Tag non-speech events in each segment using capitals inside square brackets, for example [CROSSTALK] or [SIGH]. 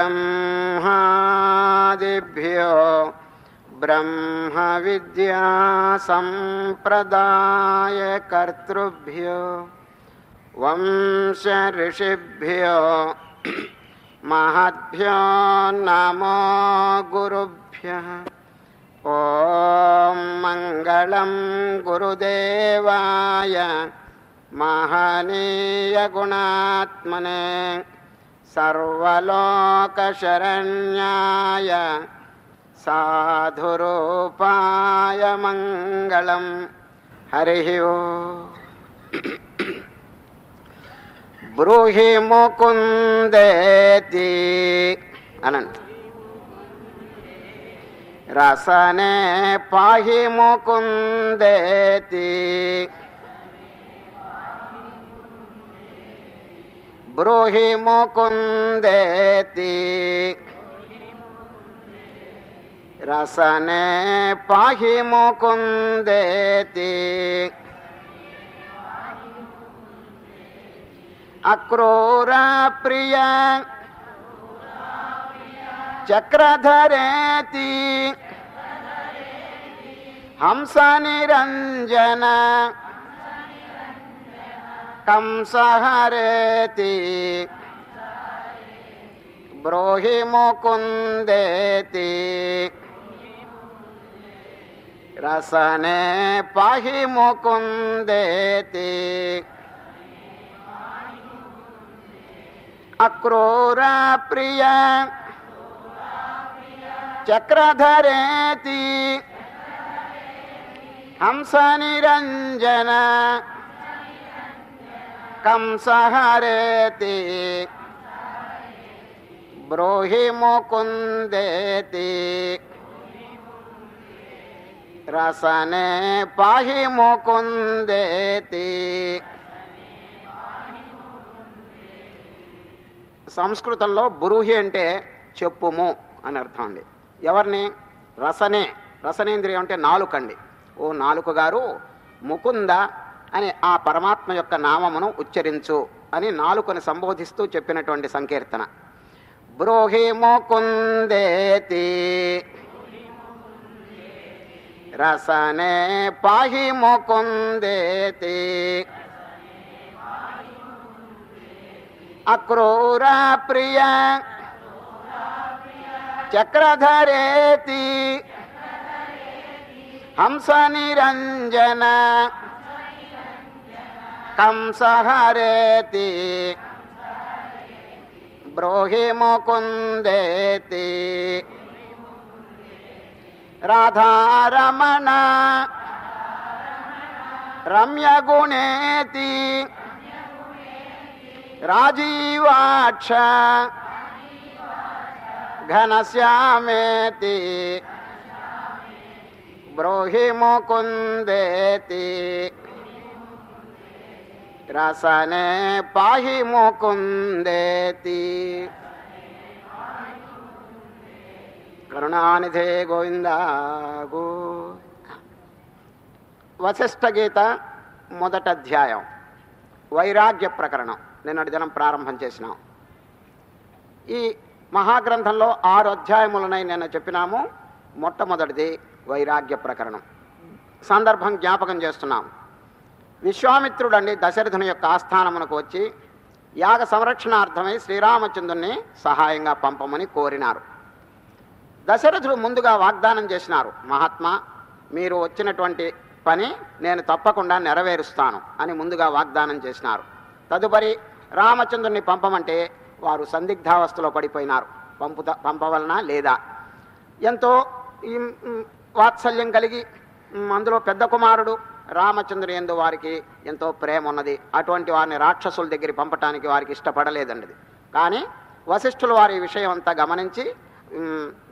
ब्रह्मादिभ्यो ब्रह्मविद्यासम्प्रदायकर्तृभ्यो वंशऋषिभ्यो महद्भ्यो नमो गुरुभ्यः। ॐ मङ्गलं गुरुदेवाय। महनीयगुणात्मने सर्वलोकशरण्याय साधुरूपाय मङ्गलं हरिः ब्रूहि मुकुन्देति अनन्त। रसने पाहि मुकुन्देति ब्रूहि मुकुन्देति रसने पाहि मुकुन्देति अक्रूरप्रिय चक्रधरेति हंसनिरञ्जन कंसहरेति ब्रूहि मुकुन्देति। रसने पाहि मुकुन्देति। अक्रूरप्रिय चक्रधरेति हंसनिरञ्जन కంసహరేతి బ్రూహి ముకుందేతి. రసనే పాహి ముకుందేతి. సంస్కృతంలో బ్రూహి అంటే చెప్పుము అని అర్థం అండి. ఎవరిని? రసనే. రసనేంద్రియం అంటే నాలుకండి. ఓ నాలుక గారు ముకుంద అని ఆ పరమాత్మ యొక్క నామమును ఉచ్చరించు అని నాలుకని సంబోధిస్తూ చెప్పినటువంటి సంకీర్తన. బ్రోహి ముకుందేతి రసనే పాహి ముకుందేతి అక్రూర ప్రియ చక్రధరేతి హంస నిరంజన కంసహరేతి బ్రోహి ముకుందేతి రాధారమణ రమ్యగుణేతి రాజీవాక్ష ఘనశ్యామేతి బ్రోహి ముకుందేతి రసనే పాహి ముకుందేతి కరుణానిధే గోవిందాగు. వశిష్ఠ గీత మొదట అధ్యాయం. వైరాగ్య ప్రకరణం. నిన్నటి దినం ప్రారంభం చేసినాం. ఈ మహాగ్రంథంలో ఆరు అధ్యాయములనై నిన్న చెప్పినాము. మొట్టమొదటిది వైరాగ్య ప్రకరణం. సందర్భం జ్ఞాపకం విశ్వామిత్రుడు అండి దశరథుని యొక్క ఆస్థానమునకు వచ్చి యాగ సంరక్షణార్థమై శ్రీరామచంద్రుని సహాయంగా పంపమని కోరినారు. దశరథుడు ముందుగా వాగ్దానం చేసినారు మహాత్మా మీరు వచ్చినటువంటి పని నేను తప్పకుండా నెరవేరుస్తాను అని ముందుగా వాగ్దానం చేసినారు. తదుపరి రామచంద్రుని పంపమంటే వారు సందిగ్ధావస్థలో పడిపోయినారు. పంపుత పంపవలనా లేదా? ఎంతో వాత్సల్యం కలిగి అందులో పెద్ద కుమారుడు రామచంద్ర ఎందు వారికి ఎంతో ప్రేమ ఉన్నది అటువంటి వారిని రాక్షసుల దగ్గర పంపటానికి వారికి ఇష్టపడలేదండి కానీ వశిష్ఠులు వారి విషయం అంతా గమనించి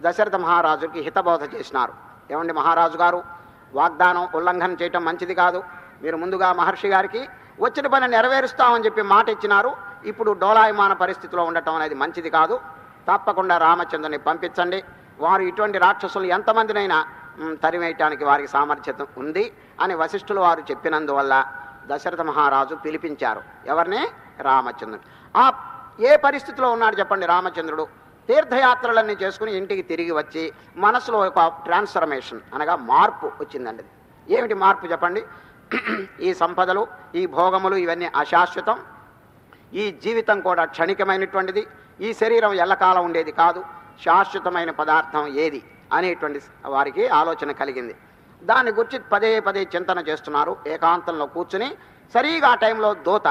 దశరథ మహారాజుకి హితబోధ చేసినారు. ఏమండి మహారాజు గారు? వాగ్దానం ఉల్లంఘన చేయటం మంచిది కాదు. మీరు ముందుగా మహర్షి గారికి వచ్చిన పని నెరవేరుస్తామని చెప్పి మాట ఇచ్చినారు. ఇప్పుడు డోలాయమాన పరిస్థితిలో ఉండటం అనేది మంచిది కాదు. తప్పకుండా రామచంద్రుని పంపించండి. వారు ఇటువంటి రాక్షసులు ఎంతమందినైనా తరివేయటానికి వారికి సామర్థ్యం ఉంది అని వశిష్ఠులు వారు చెప్పినందువల్ల దశరథ మహారాజు పిలిపించారు. ఎవరిని? రామచంద్రుడు ఆ ఏ పరిస్థితిలో ఉన్నాడు చెప్పండి రామచంద్రుడు? తీర్థయాత్రలన్నీ చేసుకుని ఇంటికి తిరిగి వచ్చి మనసులో ఒక ట్రాన్స్ఫర్మేషన్ అనగా మార్పు వచ్చిందండి. ఏమిటి మార్పు చెప్పండి? ఈ సంపదలు ఈ భోగములు ఇవన్నీ అశాశ్వతం. ఈ జీవితం కూడా క్షణికమైనటువంటిది. ఈ శరీరం ఎల్లకాలం ఉండేది కాదు. శాశ్వతమైన పదార్థం ఏది? అనేటువంటి వారికి ఆలోచన కలిగింది. దాన్ని గురించి పదే పదే చింతన చేస్తున్నారు. ఏకాంతంలో కూర్చుని సరిగా ఆ టైంలో దోత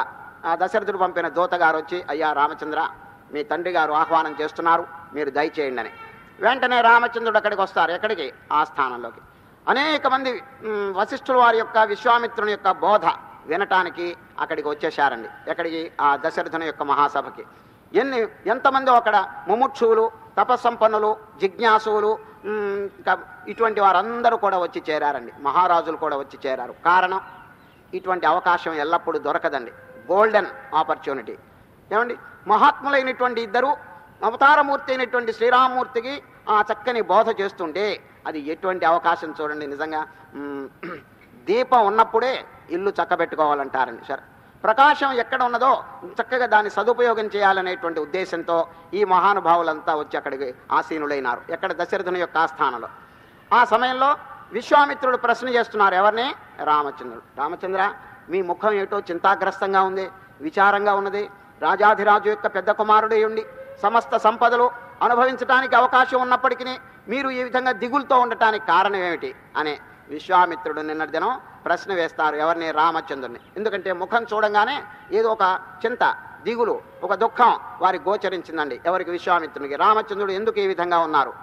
ఆ దశరథుడు పంపిన దోత గారు వచ్చి అయ్యా రామచంద్ర మీ తండ్రి గారు ఆహ్వానం చేస్తున్నారు. మీరు దయచేయండి అని. వెంటనే రామచంద్రుడు అక్కడికి వస్తారు. ఎక్కడికి? ఆ స్థానంలోకి. అనేక మంది వశిష్ఠుల వారి యొక్క విశ్వామిత్రుని యొక్క బోధ వినటానికి అక్కడికి వచ్చేశారండి. ఎక్కడికి? ఆ దశరథుని యొక్క మహాసభకి. ఎన్ని ఎంతమంది అక్కడ ముముక్షువులు తపస్సంపన్నులు జిజ్ఞాసువులు ఇంకా ఇటువంటి వారందరూ కూడా వచ్చి చేరారండి. మహారాజులు కూడా వచ్చి చేరారు. కారణం ఇటువంటి అవకాశం ఎల్లప్పుడూ దొరకదండి. గోల్డెన్ ఆపర్చునిటీ ఏమండి? మహాత్ములైనటువంటి ఇద్దరు అవతారమూర్తి అయినటువంటి శ్రీరామమూర్తికి ఆ చక్కని బోధ చేస్తుంటే అది ఎటువంటి అవకాశం చూడండి నిజంగా. [CLEARS THROAT] దీపం ఉన్నప్పుడే ఇల్లు చక్కబెట్టుకోవాలంటారండి సరే. ప్రకాశం ఎక్కడ ఉన్నదో చక్కగా దాన్ని సదుపయోగం చేయాలనేటువంటి ఉద్దేశంతో ఈ మహానుభావులంతా వచ్చి అక్కడికి ఆసీనులైనారు. ఎక్కడ దశరథుని యొక్క ఆస్థానంలో. ఆ సమయంలో విశ్వామిత్రుడు ప్రశ్న చేస్తున్నారు ఎవరిని? రామచంద్రుడు. రామచంద్ర మీ ముఖం ఏటో చింతాగ్రస్తంగా ఉంది విచారంగా ఉన్నది. రాజాధిరాజు యొక్క పెద్ద కుమారుడే ఉండి సమస్త సంపదలు అనుభవించడానికి అవకాశం ఉన్నప్పటికీ మీరు ఈ విధంగా దిగులతో ఉండటానికి కారణం ఏమిటి? అనే విశ్వామిత్రుడు నిన్నటి దినం ప్రశ్న వేస్తారు ఎవరిని? రామచంద్రుని. ఎందుకంటే ముఖం చూడంగానే ఏదో ఒక చింత దిగులు ఒక దుఃఖం వారి గోచరించిందండి. ఎవరికి? విశ్వామిత్రునికి. రామచంద్రుడు ఎందుకు ఈ విధంగా ఉన్నారు?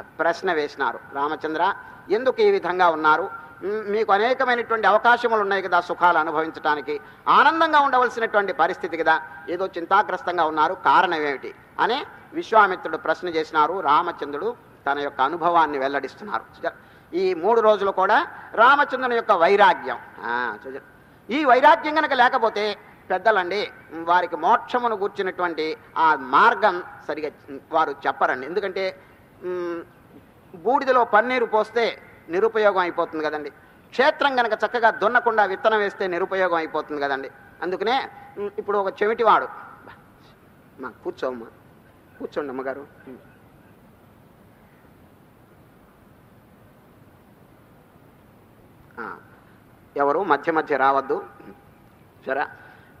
ప్రశ్న వేసినారు. రామచంద్ర ఎందుకు ఈ విధంగా ఉన్నారు? మీకు అనేకమైనటువంటి అవకాశములు ఉన్నాయి కదా సుఖాలు అనుభవించడానికి ఆనందంగా ఉండవలసినటువంటి పరిస్థితి కదా. ఏదో చింతాగ్రస్తంగా ఉన్నారు. కారణం ఏమిటి? అనే విశ్వామిత్రుడు ప్రశ్న చేసినారు. రామచంద్రుడు తన యొక్క అనుభవాన్ని వెల్లడిస్తున్నారు. ఈ మూడు రోజులు కూడా రామచంద్రుని యొక్క వైరాగ్యం. ఈ వైరాగ్యం కనుక లేకపోతే పెద్దలండి వారికి మోక్షమును కూర్చున్నటువంటి ఆ మార్గం సరిగా వారు చెప్పరండి. ఎందుకంటే బూడిదలో పన్నీరు పోస్తే నిరుపయోగం అయిపోతుంది కదండి. క్షేత్రం కనుక చక్కగా దున్నకుండా విత్తనం వేస్తే నిరుపయోగం అయిపోతుంది కదండి. అందుకనే ఇప్పుడు ఒక చెవిటివాడు మా కూర్చోమ్మా కూర్చోండి అమ్మగారు మ్. ఆ, ఎవరు? మధ్య మధ్య రావద్దు. సరే.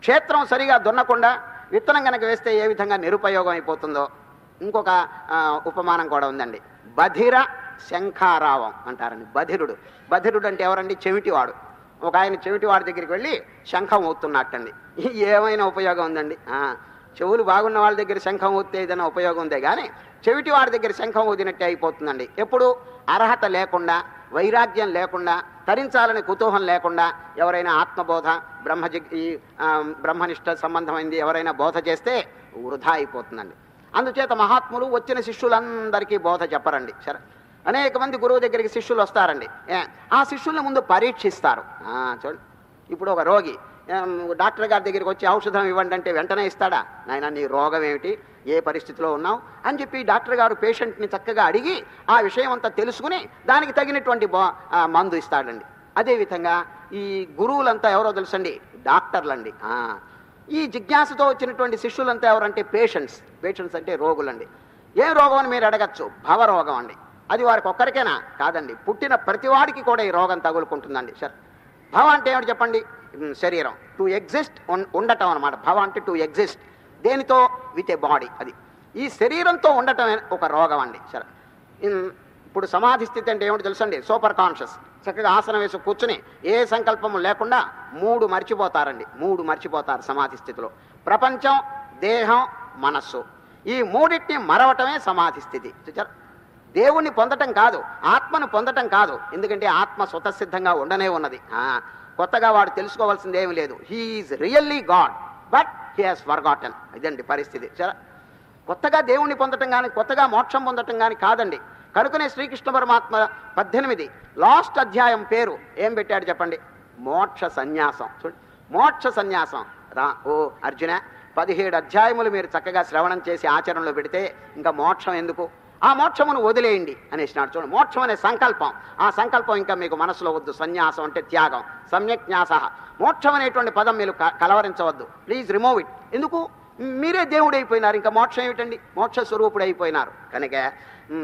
క్షేత్రం సరిగా దున్నకుండా విత్తనం కనుక వేస్తే ఏ విధంగా నిరుపయోగం అయిపోతుందో ఇంకొక ఉపమానం కూడా ఉందండి. బధిర శంఖారావం అంటారండి. బధిరుడు. బధిరుడు అంటే ఎవరండి? చెవిటివాడు. ఒక ఆయన చెవిటివాడి దగ్గరికి వెళ్ళి శంఖం ఊతున్నట్టండి ఏమైనా ఉపయోగం ఉందండి? చెవులు బాగున్న వాళ్ళ దగ్గర శంఖం ఊతే ఏదైనా ఉపయోగం ఉందే కానీ చెవిటి వాడి దగ్గర శంఖం ఊదినట్టే అయిపోతుందండి. ఎప్పుడు? అర్హత లేకుండా వైరాగ్యం లేకుండా తరించాలని కుతూహం లేకుండా ఎవరైనా ఆత్మబోధ బ్రహ్మ ఈ బ్రహ్మనిష్ట సంబంధమైంది ఎవరైనా బోధ చేస్తే వృధా అయిపోతుందండి. అందుచేత మహాత్ములు వచ్చిన శిష్యులందరికీ బోధ చెప్పరండి. సరే? అనేక మంది గురువు దగ్గరికి శిష్యులు వస్తారండి. ఆ శిష్యుల్ని ముందు పరీక్షిస్తారు. చూడండి. ఇప్పుడు ఒక రోగి డాక్టర్ గారి దగ్గరికి వచ్చి ఔషధం ఇవ్వండి అంటే వెంటనే ఇస్తాడా? నాయన నీ రోగం ఏమిటి? ఏ పరిస్థితిలో ఉన్నావు అని చెప్పి డాక్టర్ గారు పేషెంట్ని చక్కగా అడిగి ఆ విషయం అంతా తెలుసుకుని దానికి తగినటువంటి ఆ, మందు ఇస్తాడండి. అదేవిధంగా ఈ గురువులంతా ఎవరో తెలుసండి? డాక్టర్లండి. ఈ జిజ్ఞాసతో వచ్చినటువంటి శిష్యులంతా ఎవరంటే పేషెంట్స్. పేషెంట్స్ అంటే రోగులండి. ఏ రోగం అని మీరు అడగచ్చు? భవరోగం అండి. అది వారికి ఒక్కరికైనా? కాదండి. పుట్టిన ప్రతివాడికి కూడా ఈ రోగం తగులుకుంటుందండి సార్. భవ అంటే ఏమిటి చెప్పండి? శరీరం. టు ఎగ్జిస్ట్ ఉండటం అనమాట భవ అంటే టు ఎగ్జిస్ట్ దేనితో? విత్ ఏ బాడీ అది. ఈ శరీరంతో ఉండటం ఒక రోగం అండి. సరే. ఇప్పుడు సమాధి స్థితి అంటే ఏమిటి తెలుసండి? సూపర్ కాన్షియస్ చక్కగా ఆసనం వేసి కూర్చుని ఏ సంకల్పము లేకుండా మూడు మర్చిపోతారండి. మూడు మర్చిపోతారు సమాధి స్థితిలో. ప్రపంచం దేహం మనస్సు. ఈ మూడింటిని మరవటమే సమాధి స్థితి. చూచారు? దేవుణ్ణి పొందటం కాదు ఆత్మను పొందటం కాదు. ఎందుకంటే ఆత్మ స్వతసిద్ధంగా ఉండనే ఉన్నది. కొత్తగా వాడు తెలుసుకోవాల్సింది ఏమి లేదు he is really God but he has forgotten ఇదండి పరిస్థితి. సరే? కొత్తగా దేవుణ్ణి పొందటం కానీ కొత్తగా మోక్షం పొందటం కానీ కాదండి. కనుకనే శ్రీకృష్ణ పరమాత్మ పద్దెనిమిది లాస్ట్ అధ్యాయం పేరు ఏం పెట్టాడు చెప్పండి? మోక్ష సన్యాసం. చూడండి మోక్ష సన్యాసం. రా ఓ అర్జున పదిహేడు అధ్యాయములు మీరు చక్కగా శ్రవణం చేసి ఆచరణలో పెడితే ఇంకా మోక్షం ఎందుకు? ఆ మోక్షమును వదిలేయండి అనేసినాడు చూడండి మోక్షం అనే సంకల్పం. ఆ సంకల్పం ఇంకా మీకు మనసులో వద్దు. సన్యాసం అంటే త్యాగం. సమ్యక్ న్యాస. మోక్షం అనేటువంటి పదం మీరు క- కలవరించవద్దు. Please remove it. ఎందుకు? మీరే దేవుడు అయిపోయినారు. ఇంకా మోక్షం ఏమిటండి? మోక్ష స్వరూపుడు అయిపోయినారు. కనుక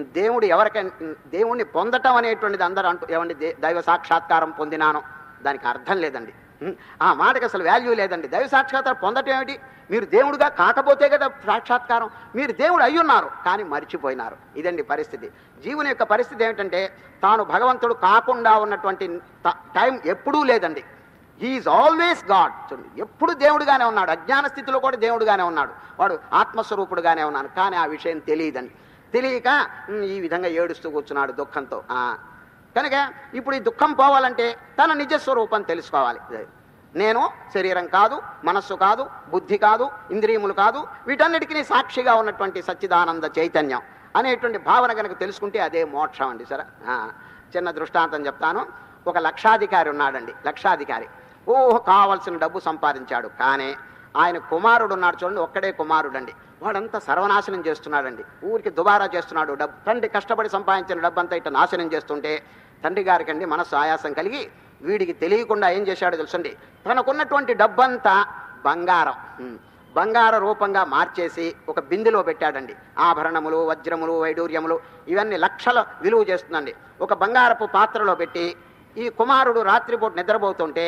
దేవుడు ఎవరికైనా దేవుణ్ణి పొందటం అనేటువంటిది అందరూ అంటూ ఏమండి దే- దైవ సాక్షాత్కారం పొందినాను దానికి అర్థం లేదండి. ఆ మాటకి అసలు వాల్యూ లేదండి. దైవ సాక్షాత్కారం పొందటం ఏమిటి? మీరు దేవుడుగా కాకపోతే కదా సాక్షాత్కారం. మీరు దేవుడు అయ్యున్నారు కానీ మర్చిపోయినారు. ఇదండి పరిస్థితి. జీవుని యొక్క పరిస్థితి ఏమిటంటే తాను భగవంతుడు కాకుండా ఉన్నటువంటి టైం ఎప్పుడూ లేదండి. హీఈస్ ఆల్వేస్ గాడ్ చూడండి ఎప్పుడు దేవుడుగానే ఉన్నాడు. అజ్ఞాన స్థితిలో కూడా దేవుడుగానే ఉన్నాడు. వాడు ఆత్మస్వరూపుడుగానే ఉన్నాడు కానీ ఆ విషయం తెలియదండి. తెలియక ఈ విధంగా ఏడుస్తూ కూర్చున్నాడు దుఃఖంతో. ఆ, కనుక ఇప్పుడు ఈ దుఃఖం పోవాలంటే తన నిజస్వరూపం తెలుసుకోవాలి. నేను శరీరం కాదు మనస్సు కాదు బుద్ధి కాదు ఇంద్రియములు కాదు వీటన్నిటికీ సాక్షిగా ఉన్నటువంటి సచ్చిదానంద చైతన్యం అనేటువంటి భావన కనుక తెలుసుకుంటే అదే మోక్షం అండి సరే. చిన్న దృష్టాంతం చెప్తాను. ఒక లక్షాధికారి ఉన్నాడండి లక్షాధికారి. ఓహో కావలసిన డబ్బు సంపాదించాడు. కానీ ఆయన కుమారుడు ఉన్నాడు చూడండి ఒక్కడే కుమారుడండి. వాడంతా సర్వనాశనం చేస్తున్నాడండి. ఊరికి దుబారా చేస్తున్నాడు డబ్బు. తండ్రి కష్టపడి సంపాదించిన డబ్బంతా ఇట్లా నాశనం చేస్తుంటే తండ్రి గారికి అండి మనస్సు ఆయాసం కలిగి వీడికి తెలియకుండా ఏం చేశాడో తెలుసండి? తనకున్నటువంటి డబ్బంతా బంగారం. బంగార రూపంగా మార్చేసి ఒక బిందెలో పెట్టాడండి. ఆభరణములు వజ్రములు వైడూర్యములు ఇవన్నీ లక్షల విలువ చేస్తుందండి. ఒక బంగారపు పాత్రలో పెట్టి ఈ కుమారుడు రాత్రిపూట నిద్రపోతుంటే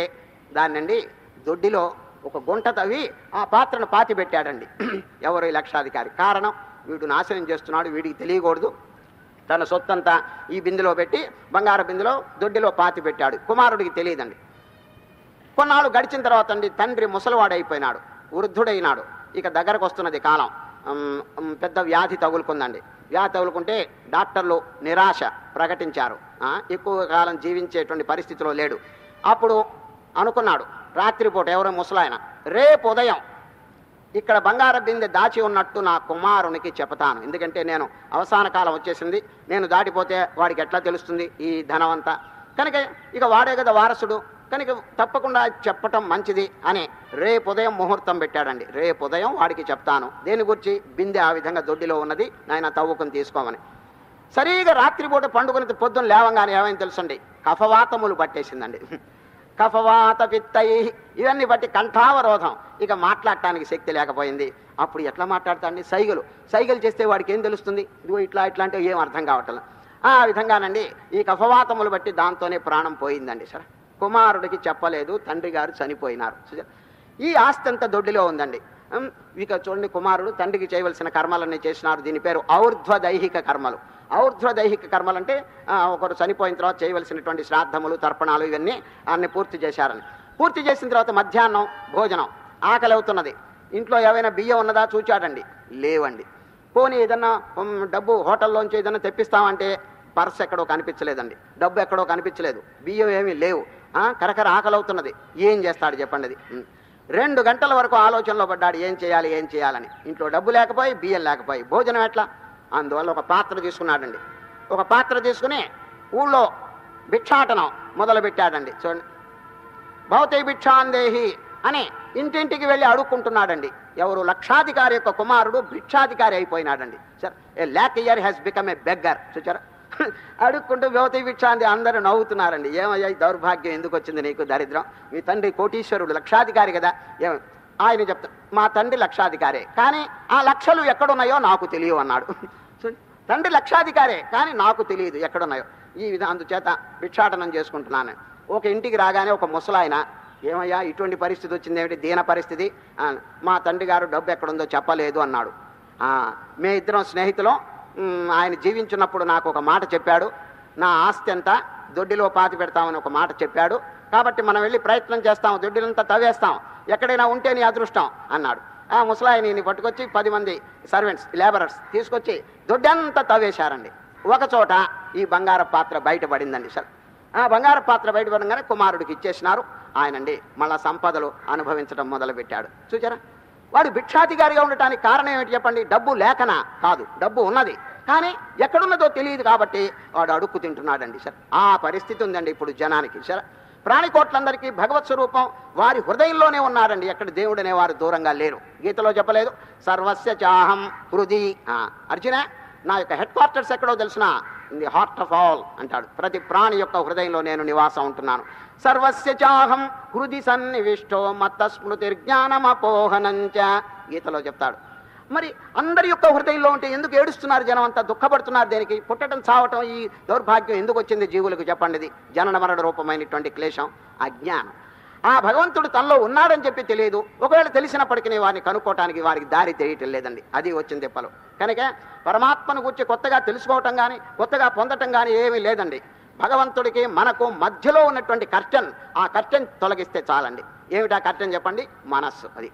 దాన్నండి దొడ్డిలో ఒక గుంట తవ్వి ఆ పాత్రను పాతి పెట్టాడండి [CLEARS THROAT] ఎవరు ఈ లక్షాధికారి? కారణం వీడు నాశనం చేస్తున్నాడు వీడికి తెలియకూడదు. తన సొత్తంతా ఈ బిందులో పెట్టి బంగారు బిందులో దొడ్డిలో పాతి పెట్టాడు. కుమారుడికి తెలియదండి. కొన్నాళ్ళు గడిచిన తర్వాత అండి తండ్రి ముసలివాడైపోయినాడు వృద్ధుడైనాడు. ఇక దగ్గరకు వస్తున్నది కాలం. పెద్ద వ్యాధి తగులుకుందండి. వ్యాధి తగులుకుంటే డాక్టర్లు నిరాశ ప్రకటించారు. ఆ, ఎక్కువ కాలం జీవించేటువంటి పరిస్థితిలో లేడు. అప్పుడు అనుకున్నాడు రాత్రిపూట ఎవరో ముసలాయన? రేపు ఉదయం ఇక్కడ బంగారు బిందె దాచి ఉన్నట్టు నా కుమారునికి చెప్తాను ఎందుకంటే నేను అవసాన కాలం వచ్చేసింది. నేను దాటిపోతే వాడికి ఎట్లా తెలుస్తుంది ఈ ధనం అంతా కనుక ఇక వాడే కదా వారసుడు. కనుక తప్పకుండా చెప్పటం మంచిది అని రేపు ఉదయం ముహూర్తం పెట్టాడండి. రేపు ఉదయం వాడికి చెప్తాను. దేని గురించి? బిందె ఆ విధంగా దొడ్డిలో ఉన్నది. నాయన తవ్వుకుని తీసుకోమని. సరిగా రాత్రిపూట పండుగని పొద్దున్న లేవంగానే ఏమైంది తెలుసండి? కఫవాతములు పట్టేసిందండి. కఫవాత పిత్తయి ఇవన్నీ బట్టి కంఠావరోధం. ఇక మాట్లాడటానికి శక్తి లేకపోయింది. అప్పుడు ఎట్లా మాట్లాడతాండి సైగలు. సైగలు చేస్తే వాడికి ఏం తెలుస్తుంది? ఇదిగో ఇట్లా ఇట్లా అంటే ఏం అర్థం కావట్లేదు ఆ విధంగానండి ఈ కఫవాతములు బట్టి దాంతోనే ప్రాణం పోయిందండి సరే. కుమారుడికి చెప్పలేదు తండ్రి గారు చనిపోయినారు. ఈ ఆస్తి అంతా దొడ్డిలో ఉందండి. ఇక చూడండి కుమారుడు తండ్రికి చేయవలసిన కర్మలన్నీ చేసినారు. దీని పేరు ఔర్ధ్వ దైహిక కర్మలు. ఔర్ధ్వ దైహిక కర్మలు అంటే ఒకరు చనిపోయిన తర్వాత చేయవలసినటువంటి శ్రాద్ధములు తర్పణాలు ఇవన్నీ అన్ని పూర్తి చేశారని. పూర్తి చేసిన తర్వాత మధ్యాహ్నం భోజనం ఆకలి అవుతున్నది ఇంట్లో ఏవైనా బియ్యం ఉన్నదా చూచాడండి. లేవండి. పోనీ ఏదన్నా డబ్బు హోటల్లోంచి ఏదైనా తెప్పిస్తామంటే పర్స్ ఎక్కడో కనిపించలేదండి. డబ్బు ఎక్కడో కనిపించలేదు. బియ్యం ఏమీ లేవు. కరకర ఆకలి అవుతున్నది ఏం చేస్తాడు చెప్పండి అది రెండు గంటల వరకు ఆలోచనలో పడ్డాడు. ఏం చేయాలి ఏం చేయాలని. ఇంట్లో డబ్బు లేకపోయి బియ్యం లేకపోయి. భోజనం ఎట్లా? అందువల్ల ఒక పాత్ర తీసుకున్నాడండి. ఒక పాత్ర తీసుకుని ఊళ్ళో భిక్షాటనం మొదలుపెట్టాడండి. చూడండి. భౌతిక భిక్షాందేహి అని ఇంటింటికి వెళ్ళి అడుక్కుంటున్నాడండి. ఎవరు లక్షాధికారి యొక్క కుమారుడు భిక్షాధికారి అయిపోయినాడండి. Sir a lakh year has become a beggar చూచారా? అడుక్కుంటూ భౌతిక భిక్షాంది అందరూ నవ్వుతున్నారండి. ఏమయ్యా దౌర్భాగ్యం ఎందుకు వచ్చింది నీకు దరిద్రం? మీ తండ్రి కోటీశ్వరుడు లక్షాధికారి కదా. ఏమ ఆయన చెప్తాడు మా తండ్రి లక్షాధికారే కానీ ఆ లక్షలు ఎక్కడున్నాయో నాకు తెలియవు అన్నాడు. [LAUGHS] తండ్రి లక్షాధికారే కానీ నాకు తెలియదు ఎక్కడున్నాయో. ఈ విధంగా అందుచేత భిక్షాటనం చేసుకుంటున్నాను. ఒక ఇంటికి రాగానే ఒక ముసలాయన ఏమయ్యా ఇటువంటి పరిస్థితి వచ్చింది ఏమిటి? దీన పరిస్థితి? మా తండ్రి గారు డబ్బు ఎక్కడుందో చెప్పలేదు అన్నాడు. మే ఇద్దరం స్నేహితులం. ఆయన జీవించున్నప్పుడు నాకు ఒక మాట చెప్పాడు. నా ఆస్తి అంతా దొడ్డిలో పాతి పెడతామని ఒక మాట చెప్పాడు. కాబట్టి మనం వెళ్ళి ప్రయత్నం చేస్తాం. దొడ్డిలంతా తవ్వేస్తాం. ఎక్కడైనా ఉంటే నీ అదృష్టం అన్నాడు. ఆ ముసలాయిని పట్టుకొచ్చి పది మంది సర్వెంట్స్ లేబరర్స్ తీసుకొచ్చి దొడ్డంతా తవ్వేశారండి. ఒక చోట ఈ బంగార పాత్ర బయటపడిందండి సార్. ఆ బంగార పాత్ర బయటపడగానే కుమారుడికి ఇచ్చేసినారు. ఆయనండి మళ్ళా సంపదలు అనుభవించడం మొదలుపెట్టాడు. చూచారా? వాడు భిక్షాధికారిగా ఉండటానికి కారణం ఏమిటి చెప్పండి? డబ్బు లేకనా కాదు డబ్బు ఉన్నది. కానీ ఎక్కడున్నదో తెలియదు కాబట్టి వాడు అడుక్కు తింటున్నాడండి సార్. ఆ పరిస్థితి ఉందండి ఇప్పుడు జనానికి సార్. ప్రాణికోట్లందరికీ భగవత్ స్వరూపం వారి హృదయంలోనే ఉన్నారండి. ఎక్కడ దేవుడు అనేవారు దూరంగా లేరు. గీతలో చెప్పలేదు. సర్వస్య చాహం హృది. అర్జున నా యొక్క హెడ్ క్వార్టర్స్ ఎక్కడో తెలిసిన in the heart of all అంటాడు. ప్రతి ప్రాణి యొక్క హృదయంలో నేను నివాసం ఉంటున్నాను. సర్వస్య చాహం హృది సన్నివిష్టో మత్త స్మృతిర్జ్ఞానమపోహనంచ గీతలో చెప్తాడు. మరి అందరి యొక్క హృదయంలో ఉంటే ఎందుకు ఏడుస్తున్నారు జనం అంతా? దుఃఖపడుతున్నారు దేనికి? పుట్టడం చావటం ఈ దౌర్భాగ్యం ఎందుకు వచ్చింది జీవులకు చెప్పండి ఇది? జనన మరణ రూపమైనటువంటి క్లేశం అజ్ఞానం. ఆ భగవంతుడు తనలో ఉన్నాడని చెప్పి తెలియదు. ఒకవేళ తెలిసినప్పటికీ వారిని కనుక్కోవటానికి వారికి దారి తెలియటం లేదండి. అది వచ్చింది తిప్పలు కనుక పరమాత్మను గురించి కొత్తగా తెలుసుకోవటం కానీ కొత్తగా పొందటం కానీ ఏమీ లేదండి. భగవంతుడికి మనకు మధ్యలో ఉన్నటువంటి కర్టన్ ఆ కర్టన్ తొలగిస్తే చాలండి. ఏమిటా కర్టన్ చెప్పండి? మనస్సు అది.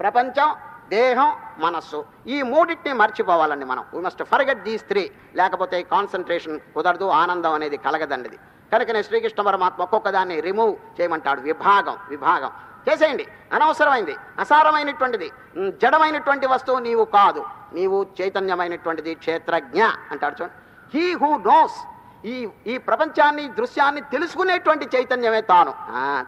ప్రపంచం దేహం మనస్సు. ఈ మూడింటిని మర్చిపోవాలండి మనం. We must forget these three లేకపోతే కాన్సన్ట్రేషన్ కుదరదు ఆనందం అనేది కలగదండి ఇది. కనుకనే శ్రీకృష్ణ పరమాత్మ ఒక్కొక్క దాన్ని రిమూవ్ చేయమంటాడు. విభాగం విభాగం. చేసేయండి. అనవసరమైంది. అసారమైనటువంటిది. జడమైనటువంటి వస్తువు నీవు కాదు. నీవు చైతన్యమైనటువంటిది క్షేత్రజ్ఞ అంటాడు చూడండి. హీ హూ నోస్ ఈ ఈ ప్రపంచాన్ని దృశ్యాన్ని తెలుసుకునేటువంటి చైతన్యమే తాను.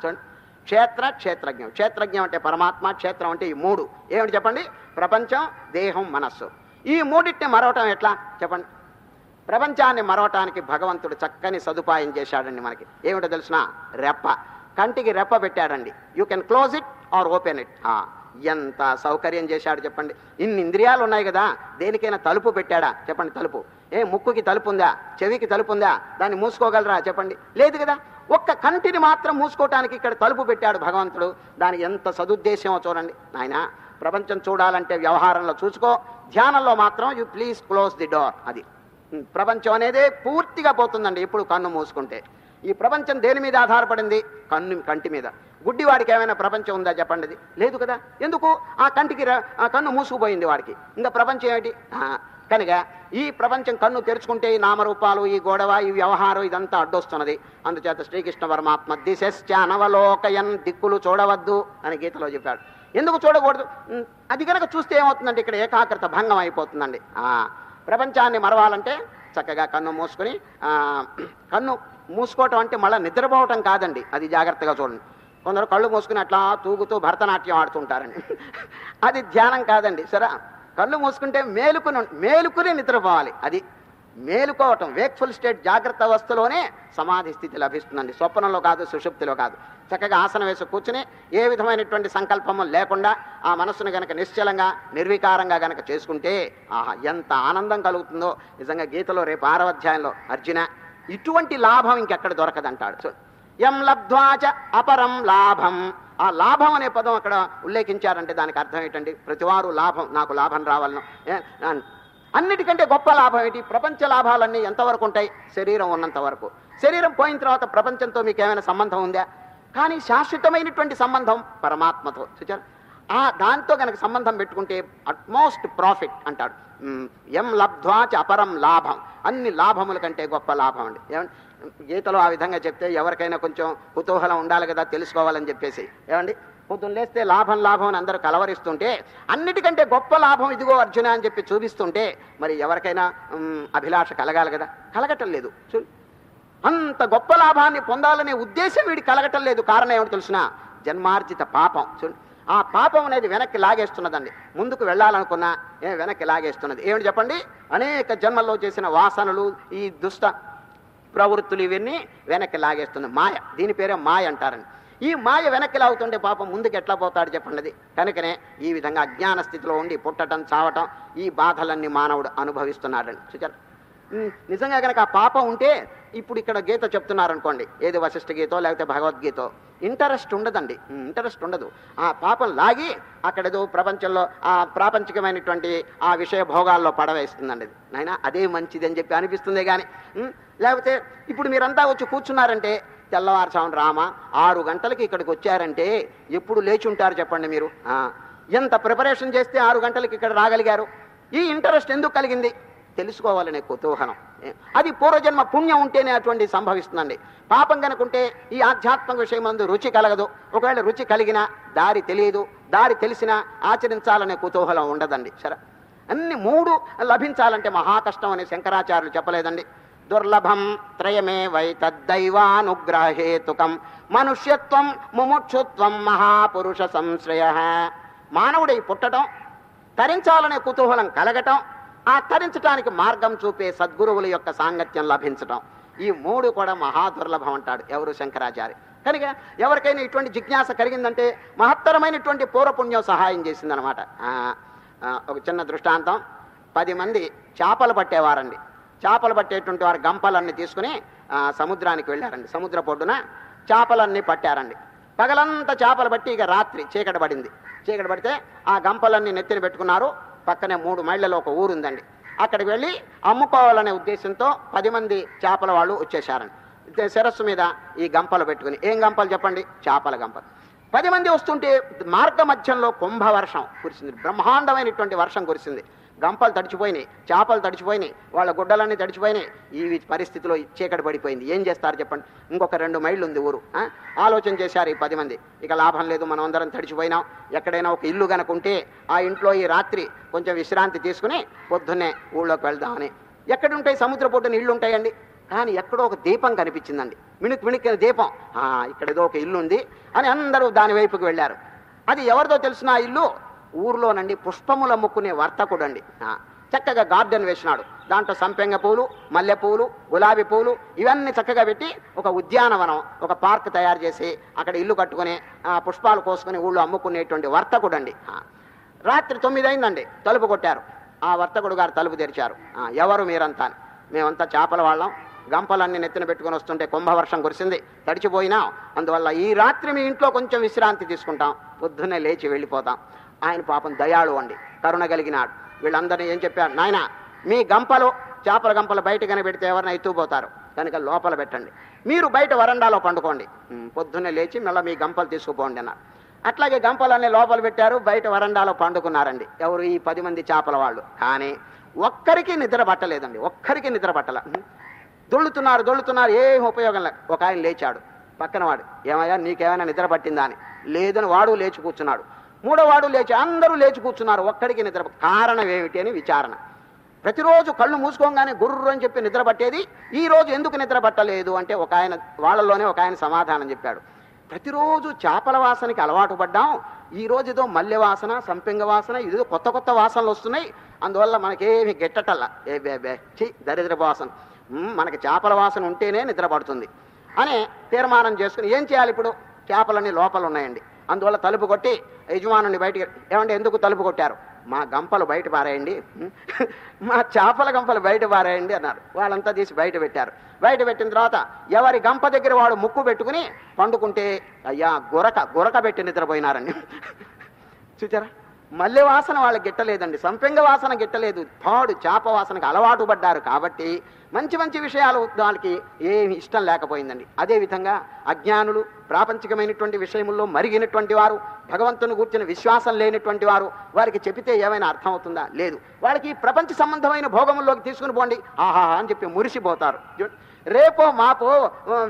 చూడండి. క్షేత్ర క్షేత్రజ్ఞం. క్షేత్రజ్ఞం అంటే పరమాత్మ క్షేత్రం అంటే ఈ మూడు. ఏమిటి చెప్పండి? ప్రపంచం దేహం మనస్సు. ఈ మూడింటిని మరవటం ఎట్లా? చెప్పండి. ప్రపంచాన్ని మరవటానికి భగవంతుడు చక్కని సదుపాయం చేశాడండి మనకి. ఏమిటో తెలిసిన? రెప్ప. కంటికి రెప్ప పెట్టాడండి. You can close it or open it ఎంత సౌకర్యం చేశాడు చెప్పండి. ఇన్ని ఇంద్రియాలు ఉన్నాయి కదా దేనికైనా తలుపు పెట్టాడా? చెప్పండి తలుపు. ఏ ముక్కుకి తలుపు ఉందా? చెవికి తలుపు ఉందా? దాన్ని మూసుకోగలరా? చెప్పండి. లేదు కదా. ఒక్క కంటిని మాత్రం మూసుకోవటానికి ఇక్కడ తలుపు పెట్టాడు భగవంతుడు. దానికి ఎంత సదుద్దేశమో చూడండి. నాయన ప్రపంచం చూడాలంటే వ్యవహారంలో చూసుకో. ధ్యానంలో మాత్రం you please close the door అది. ప్రపంచం అనేది పూర్తిగా పోతుందండి ఇప్పుడు కన్ను మూసుకుంటే. ఈ ప్రపంచం దేని మీద ఆధారపడింది? కన్ను కంటి మీద. గుడ్డివాడికి ఏమైనా ప్రపంచం ఉందా చెప్పండి లేదు కదా? ఎందుకు? ఆ కంటికి ఆ కన్ను మూసుకుపోయింది వాడికి. ఇంకా ప్రపంచం ఏమిటి? కనుక ఈ ప్రపంచం కన్ను తెరుచుకుంటే ఈ నామరూపాలు ఈ గొడవ ఈ వ్యవహారం ఇదంతా అడ్డొస్తున్నది. అందుచేత శ్రీకృష్ణ పరమాత్మ దిశశ్చ అనవలోకయన్ దిక్కులు చూడవద్దు అని గీతలో చెప్పాడు. ఎందుకు చూడకూడదు? అది కనుక చూస్తే ఏమవుతుందండి? ఇక్కడ ఏకాగ్రత భంగం అయిపోతుందండి. ఆ, ప్రపంచాన్ని మరవాలంటే చక్కగా కన్ను మూసుకొని కన్ను మూసుకోవటం అంటే మళ్ళీ నిద్రపోవటం కాదండి. అది జాగ్రత్తగా చూడండి. కొందరు కళ్ళు మూసుకుని అట్లా తూగుతూ భరతనాట్యం ఆడుతుంటారండి. అది ధ్యానం కాదండి. సరే కళ్ళు మూసుకుంటే మేలుకుని మేలుకునే మేలుకుని నిద్రపోవాలి. అది మేలుకోవటం వేక్ఫుల్ స్టేట్ జాగ్రత్త అవస్థలోనే సమాధి స్థితి లభిస్తుందండి. స్వప్నంలో కాదు సుషుప్తిలో కాదు. చక్కగా ఆసనం వేసి కూర్చుని ఏ విధమైనటువంటి సంకల్పము లేకుండా ఆ మనస్సును గనక నిశ్చలంగా నిర్వికారంగా గనక చేసుకుంటే ఆహా ఎంత ఆనందం కలుగుతుందో. నిజంగా గీతలో రేపు ఆరవ అధ్యాయంలో అర్జున ఇటువంటి లాభం ఇంకెక్కడ దొరకదంటాడు. చూడు. ఎం లబ్ధ్వాచ అపరం లాభం. ఆ లాభం అనే పదం అక్కడ ఉల్లేఖించారంటే దానికి అర్థం ఏంటండి? ప్రతివారు లాభం నాకు లాభం రావాలను. అన్నిటికంటే గొప్ప లాభం ఏంటి? ప్రపంచ లాభాలన్నీ ఎంతవరకు ఉంటాయి? శరీరం ఉన్నంత వరకు. శరీరం పోయిన తర్వాత ప్రపంచంతో మీకు ఏమైనా సంబంధం ఉందా? కానీ శాశ్వతమైనటువంటి సంబంధం పరమాత్మతో. చూచారు? ఆ దాంతో కనుక సంబంధం పెట్టుకుంటే అట్మోస్ట్ ప్రాఫిట్ అంటాడు. ఎం లబ్ధ్వాచ అపరం లాభం. అన్ని లాభముల కంటే గొప్ప లాభం అండి. ఏమంటే గీతలో ఆ విధంగా చెప్తే ఎవరికైనా కొంచెం కుతూహలం ఉండాలి కదా తెలుసుకోవాలని చెప్పేసి. ఏమండి? పొద్దున్న లేస్తే లాభం లాభం అని అందరూ కలవరిస్తుంటే అన్నిటికంటే గొప్ప లాభం ఇదిగో అర్జున అని చెప్పి చూపిస్తుంటే మరి ఎవరికైనా అభిలాష కలగాలి కదా? కలగటం లేదు. చూ అంత గొప్ప లాభాన్ని పొందాలనే ఉద్దేశం వీడి కలగటం లేదు. కారణం ఏమిటి తెలిసిన? జన్మార్జిత పాపం. చూడు. ఆ పాపం అనేది వెనక్కి లాగేస్తున్నదండి. ముందుకు వెళ్ళాలనుకున్నా వెనక్కి లాగేస్తున్నది. ఏమిటి చెప్పండి? అనేక జన్మల్లో చేసిన వాసనలు ఈ దుష్ట ప్రవృత్తులు ఇవన్నీ వెనక్కి లాగేస్తుంది. మాయ దీని పేరే మాయ అంటారని ఈ మాయ వెనక్కి లాగుతుంటే పాపం ముందుకు ఎట్లా పోతాడు చెప్పండి కనుకనే ఈ విధంగా అజ్ఞాన స్థితిలో ఉండి పుట్టటం చావటం ఈ బాధలన్నీ మానవుడు అనుభవిస్తున్నాడని చూచారు నిజంగా కనుక ఆ పాపం ఉంటే ఇప్పుడు ఇక్కడ గీత చెప్తున్నారనుకోండి. ఏది వశిష్ఠ గీతో లేకపోతే భగవద్గీతో ఇంటరెస్ట్ ఉండదండి. ఇంటరెస్ట్ ఉండదు. ఆ పాపం లాగి అక్కడేదో ప్రపంచంలో ఆ ప్రాపంచికమైనటువంటి ఆ విషయ భోగాల్లో పడవేస్తుందండి. నాయన అదే మంచిది అని చెప్పి అనిపిస్తుంది కానీ లేకపోతే ఇప్పుడు మీరంతా వచ్చి కూర్చున్నారంటే తెల్లవారుసాము రామ ఆరు గంటలకి ఇక్కడికి వచ్చారంటే ఎప్పుడు లేచి ఉంటారు చెప్పండి మీరు? ఎంత ప్రిపరేషన్ చేస్తే ఆరు గంటలకి ఇక్కడ రాగలిగారు? ఈ ఇంట్రెస్ట్ ఎందుకు కలిగింది? తెలుసుకోవాలనే కుతూహలం. అది పూర్వజన్మ పుణ్యం ఉంటేనే అటువంటి సంభవిస్తుందండి. పాపం కనుకుంటే ఈ ఆధ్యాత్మిక విషయం అందు రుచి కలగదు. ఒకవేళ రుచి కలిగినా దారి తెలియదు దారి తెలిసినా ఆచరించాలనే కుతూహలం ఉండదండి. సరే? అన్ని మూడు లభించాలంటే మహా కష్టం అని శంకరాచార్యులు చెప్పలేదండి. దుర్లభం త్రయమే వై తద్దైవానుగ్రహేతుకం మనుష్యత్వం ముముక్షుత్వం మహాపురుష సంశ్రయ. మానవుడై పుట్టడం తరించాలనే కుతూహలం కలగటం ఆ తరించడానికి మార్గం చూపే సద్గురువుల యొక్క సాంగత్యం లభించటం. ఈ మూడు కూడా మహాదుర్లభం అంటాడు ఎవరు శంకరాచార్య. కనుక ఎవరికైనా ఇటువంటి జిజ్ఞాస కలిగిందంటే మహత్తరమైనటువంటి పూర్వపుణ్యం సహాయం చేసిందనమాట. ఒక చిన్న దృష్టాంతం. పది మంది చేపలు పట్టేవారండి. చేపలు పట్టేటువంటి వారు గంపలన్నీ తీసుకుని సముద్రానికి వెళ్ళారండి. సముద్ర పొడ్డున చేపలన్నీ పట్టారండి. పగలంతా చేపలు పట్టి ఇక రాత్రి చీకటి పడింది. చీకటి పడితే ఆ గంపలన్నీ నెత్తిన పెట్టుకున్నారు. పక్కనే మూడు మైళ్ళలో ఒక ఊరుందండి అక్కడికి వెళ్ళి అమ్ముకోవాలనే ఉద్దేశంతో పది మంది చేపల వాళ్ళు వచ్చేసారండి శిరస్సు మీద ఈ గంపలు పెట్టుకుని ఏం గంపలు చెప్పండి? చేపల గంపలు. పది మంది వస్తుంటే మార్గ మధ్యంలో కుంభవర్షం కురిసింది. బ్రహ్మాండమైనటువంటి వర్షం కురిసింది. గంపలు తడిచిపోయినాయి చేపలు తడిచిపోయినాయి వాళ్ళ గుడ్డలన్నీ తడిచిపోయినాయి. ఈ పరిస్థితిలో చీకటి పడిపోయింది. ఏం చేస్తారు చెప్పండి? ఇంకొక రెండు మైళ్ళు ఉంది ఊరు ఆలోచన చేశారు ఈ పది మంది. ఇక లాభం లేదు మనం అందరం తడిచిపోయినాం. ఎక్కడైనా ఒక ఇల్లు కనుకుంటే ఆ ఇంట్లో ఈ రాత్రి కొంచెం విశ్రాంతి తీసుకుని పొద్దున్నే ఊళ్ళోకి వెళ్దామని. ఎక్కడుంటాయి? సముద్ర పొడ్డున ఇళ్ళు ఉంటాయండి. కానీ ఎక్కడో ఒక దీపం కనిపించిందండి. మిణుకు మిణుక్కిన దీపం. ఇక్కడ ఏదో ఒక ఇల్లు ఉంది అని అందరూ దాని వైపుకి వెళ్ళారు. అది ఎవరిదో తెలిసిన ఆ ఇల్లు? ఊర్లోనండి పుష్పములు అమ్ముకునే వర్తకుడు అండి చక్కగా గార్డెన్ వేసినాడు. దాంట్లో సంపెంగ పూలు మల్లె పూలు గులాబీ పూలు ఇవన్నీ చక్కగా పెట్టి ఒక ఉద్యానవనం ఒక పార్క్ తయారు చేసి అక్కడ ఇల్లు కట్టుకుని ఆ, పుష్పాలు కోసుకుని ఊళ్ళో అమ్ముకునేటువంటి వర్తకుడు అండి రాత్రి తొమ్మిది అయిందండి తలుపు కొట్టారు. ఆ వర్తకుడు గారు తలుపు తెరిచారు. "ఆ, ఎవరు మీరంతా? మేమంతా చేపల వాళ్ళం. గంపలన్నీ నెత్తిన పెట్టుకుని వస్తుంటే కుంభవర్షం కురిసింది. తడిచిపోయినా అందువల్ల ఈ రాత్రి మీ ఇంట్లో కొంచెం విశ్రాంతి తీసుకుంటాం. పొద్దున్నే లేచి వెళ్ళిపోతాం. ఆయన పాపం దయాళు అండి కరుణ కలిగినాడు. వీళ్ళందరినీ ఏం చెప్పారు? నాయన మీ గంపలు చేపల గంపలు బయట కనిపెడితే ఎవరిని ఎత్తుపోతారు కనుక లోపల పెట్టండి. మీరు బయట వరండాలో పండుకోండి. పొద్దున్నే లేచి మళ్ళీ మీ గంపలు తీసుకుపోండి అన్నారు. అట్లాగే గంపలన్నీ లోపల పెట్టారు బయట వరండాలో పండుకున్నారండి. ఎవరు ఈ పది మంది చేపల వాళ్ళు? కానీ ఒక్కరికి నిద్ర పట్టలేదండి. ఒక్కరికి నిద్ర పట్టల. దొళ్ళుతున్నారు దొళ్ళుతున్నారు ఏం ఉపయోగం లేదు ఒక ఆయన లేచాడు. పక్కన వాడు ఏమయ్యా నీకేమైనా నిద్ర పట్టిందా అని. లేదని వాడు లేచి కూర్చున్నాడు. మూడోవాడు లేచి అందరూ లేచి కూర్చున్నారు. ఒక్కడికి నిద్ర కారణం ఏమిటి అని విచారణ. ప్రతిరోజు కళ్ళు మూసుకోగానే గుర్రు అని చెప్పి నిద్ర పట్టేది. ఈ రోజు ఎందుకు నిద్ర పట్టలేదు అంటే ఒక ఆయన వాళ్ళలోనే ఒక ఆయన సమాధానం చెప్పాడు. ప్రతిరోజు చేపల వాసనకి అలవాటు పడ్డాం. ఈ రోజు ఏదో మల్లె వాసన సంపింగ వాసన ఇదో కొత్త కొత్త వాసనలు వస్తున్నాయి. అందువల్ల మనకేమి గెట్టటల్లా. ఏ బే బే ఛీ దరిద్ర వాసన. మనకి చేపల వాసన ఉంటేనే నిద్ర పడుతుంది. అని తీర్మానం చేసుకుని ఏం చేయాలి ఇప్పుడు? చేపలన్నీ లోపల ఉన్నాయండి అందువల్ల తలుపు కొట్టి యజమానుని బయటికి ఏమంటే ఎందుకు తలుపు కొట్టారు? మా గంపలు బయట పారేయండి. మా చేపల గంపలు బయట పారేయండి అన్నారు. వాళ్ళంతా తీసి బయట పెట్టారు. బయట పెట్టిన తర్వాత ఎవరి గంప దగ్గర వాడు ముక్కు పెట్టుకుని పండుకుంటే అయ్యా గురక గురక పెట్టి నిద్రపోయినారని చూచారా? మల్లె వాసన వాళ్ళకి గిట్టలేదండి. సంపెంగ వాసన గిట్టలేదు. పాడు చేప వాసనకు అలవాటు పడ్డారు కాబట్టి మంచి మంచి విషయాలు దానికి ఏమి ఇష్టం లేకపోయిందండి. అదేవిధంగా అజ్ఞానులు ప్రాపంచికమైనటువంటి విషయముల్లో మరిగినటువంటి వారు భగవంతుని కూర్చుని విశ్వాసం లేనటువంటి వారు వారికి చెబితే ఏమైనా అర్థమవుతుందా? లేదు. వాళ్ళకి ప్రపంచ సంబంధమైన భోగముల్లోకి తీసుకుని పోండి. ఆహా అని చెప్పి మురిసిపోతారు. రేపో మాపో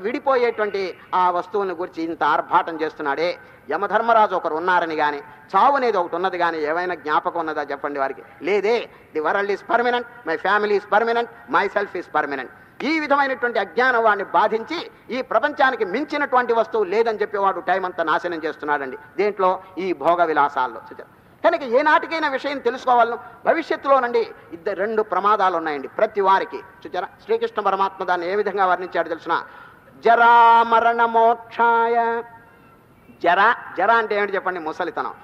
విడిపోయేటువంటి ఆ వస్తువుని గురించి ఇంత ఆర్భాటం చేస్తున్నాడే. యమధర్మరాజు ఒకరు ఉన్నారని కానీ చావు అనేది ఒకటి ఉన్నది కానీ ఏమైనా జ్ఞాపకం ఉన్నదా చెప్పండి వారికి? లేదే the world is permanent my family is permanent my self is permanent. ఈ విధమైనటువంటి అజ్ఞానం వాడిని బాధించి ఈ ప్రపంచానికి మించినటువంటి వస్తువు లేదని చెప్పేవాడు టైం అంతా నాశనం చేస్తున్నాడండి. దేంట్లో? ఈ భోగ విలాసాల్లో. చూచారు కనుక ఏనాటికైనా విషయం తెలుసుకోవాలను భవిష్యత్తులోనండి ఇద్దరు రెండు ప్రమాదాలు ఉన్నాయండి. ప్రతి వారికి చూచారా? శ్రీకృష్ణ పరమాత్మ దాన్ని ఏ విధంగా వర్ణించాడు తెలిసిన? జరామరణ మోక్షాయ జరా జరా అంటే ఏమిటి చెప్పండి? ముసలితనం.